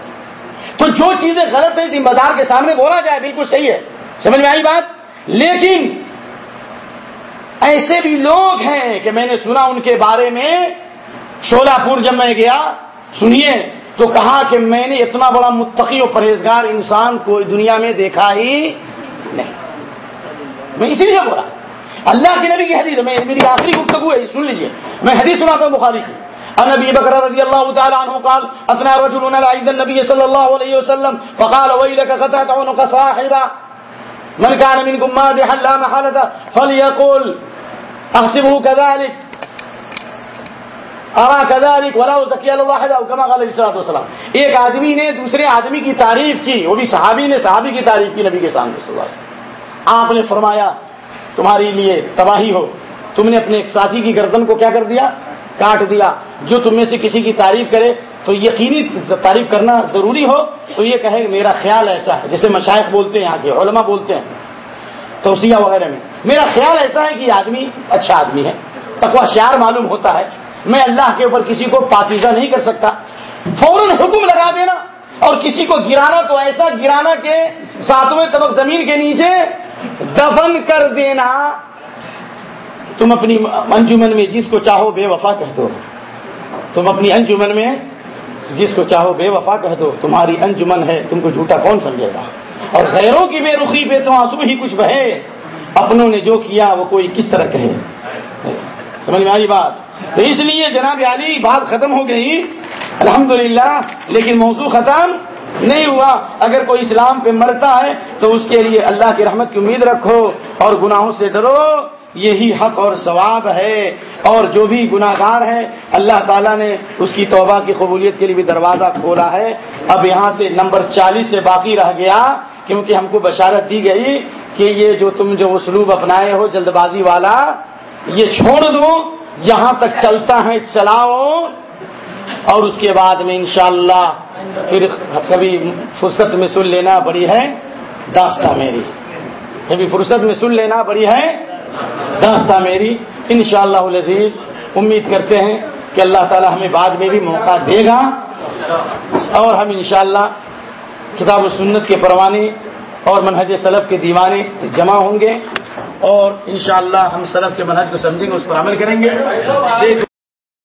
تو جو چیزیں غلط ہیں، ذمہ دار کے سامنے بولا جائے، بالکل صحیح ہے۔ سمجھ میں آئی بات؟ لیکن ایسے بھی لوگ ہیں کہ میں نے سنا ان کے بارے میں۔ شولا پور جب میں گیا، سنیے، تو کہا کہ میں نے اتنا بڑا متقی اور پرہیزگار انسان کوئی دنیا میں دیکھا ہی نہیں۔ میں اسی لیے بولا۔ اللہ کے نبی کی حدیث میں میری آخری گفتگو ہے سن لیجیے میں حدیث سناتا ہوں بخاری کی۔ النبي بكر رضي الله تعالى عنه قال اثنى رجل على عيد النبي صلى الله عليه وسلم، فقال ويلك قطعت عنق صاحبا۔ من كان منكم مادحا لا محالة فليقول احسبه كذلك ارا كذلك ولا زكي الله واحد او كما قال الصلاه والسلام۔ ایک آدمی نے دوسرے آدمی کی تعریف کی، وہ بھی صحابی نے صحابی کی تعریف کی نبی کے سامنے صلی اللہ علیہ وسلم۔ آپ نے فرمایا تمہاری لیے تباہی ہو. تم نے اپنے ایک ساتھی کی گردن کو کیا کر دیا؟ کاٹ دیا۔ جو تم میں سے کسی کی تعریف کرے، تو یقینی تعریف کرنا ضروری ہو، تو یہ کہے میرا خیال ایسا ہے جیسے مشائق بولتے ہیں یہاں کے علماء بولتے ہیں۔ توسیہ وغیرہ میں۔ میرا خیال ایسا ہے کہ یہ آدمی اچھا آدمی ہے۔ تقوا شعر معلوم ہوتا ہے۔ میں اللہ کے اوپر کسی کو پاکیزہ نہیں کر سکتا۔ فوراً حکم لگا دینا۔ اور کسی کو گرانا تو ایسا گرانا کہ ساتویں طبق زمین کے نیچے دفن کر دینا۔ تم اپنی انجمن میں جس کو چاہو بے وفا کہہ دو۔ تم اپنی انجمن میں جس کو چاہو بے وفا کہہ دو۔ تمہاری انجمن ہے، تم کو جھوٹا کون سمجھے گا؟ اور غیروں کی بے رخی پہ تو آنسو ہی کچھ بہے۔ اپنوں نے جو کیا، وہ کوئی کس طرح کہے؟ سمجھ میں آئی بات؟ تو اس لیے جناب علی، بات ختم ہو گئی۔ الحمدللہ، لیکن موضوع ختم۔ نہیں ہوا، اگر کوئی اسلام پہ مرتا ہے تو اس کے لیے اللہ کی رحمت کی امید رکھو اور گناہوں سے ڈرو۔ یہی حق اور ثواب ہے۔ اور جو بھی گناہ گار ہے، اللہ تعالیٰ نے اس کی توبہ کی قبولیت کے لیے بھی دروازہ کھولا ہے۔ اب یہاں سے نمبر چالیس سے باقی رہ گیا، کیونکہ ہم کو بشارت دی گئی کہ یہ جو تم جو اسلوب اپنائے ہو جلد بازی والا، یہ چھوڑ دو جہاں تک چلتا ہے، چلاؤ۔ اور اس کے بعد میں انشاءاللہ پھر کبھی فرصت میں سن لینا بڑی ہے داستہ میری۔ کبھی فرصت میں سن لینا بڑی ہے داستہ میری۔ انشاءاللہ العزیز، امید کرتے ہیں کہ اللہ تعالی ہمیں بعد میں بھی موقع دے گا۔ اور ہم انشاءاللہ کتاب و سنت کے پروانے اور منہج سلف کے دیوانے جمع ہوں گے۔ اور انشاءاللہ ہم سلف کے منہج کو سمجھیں گے، اس پر عمل کریں گے۔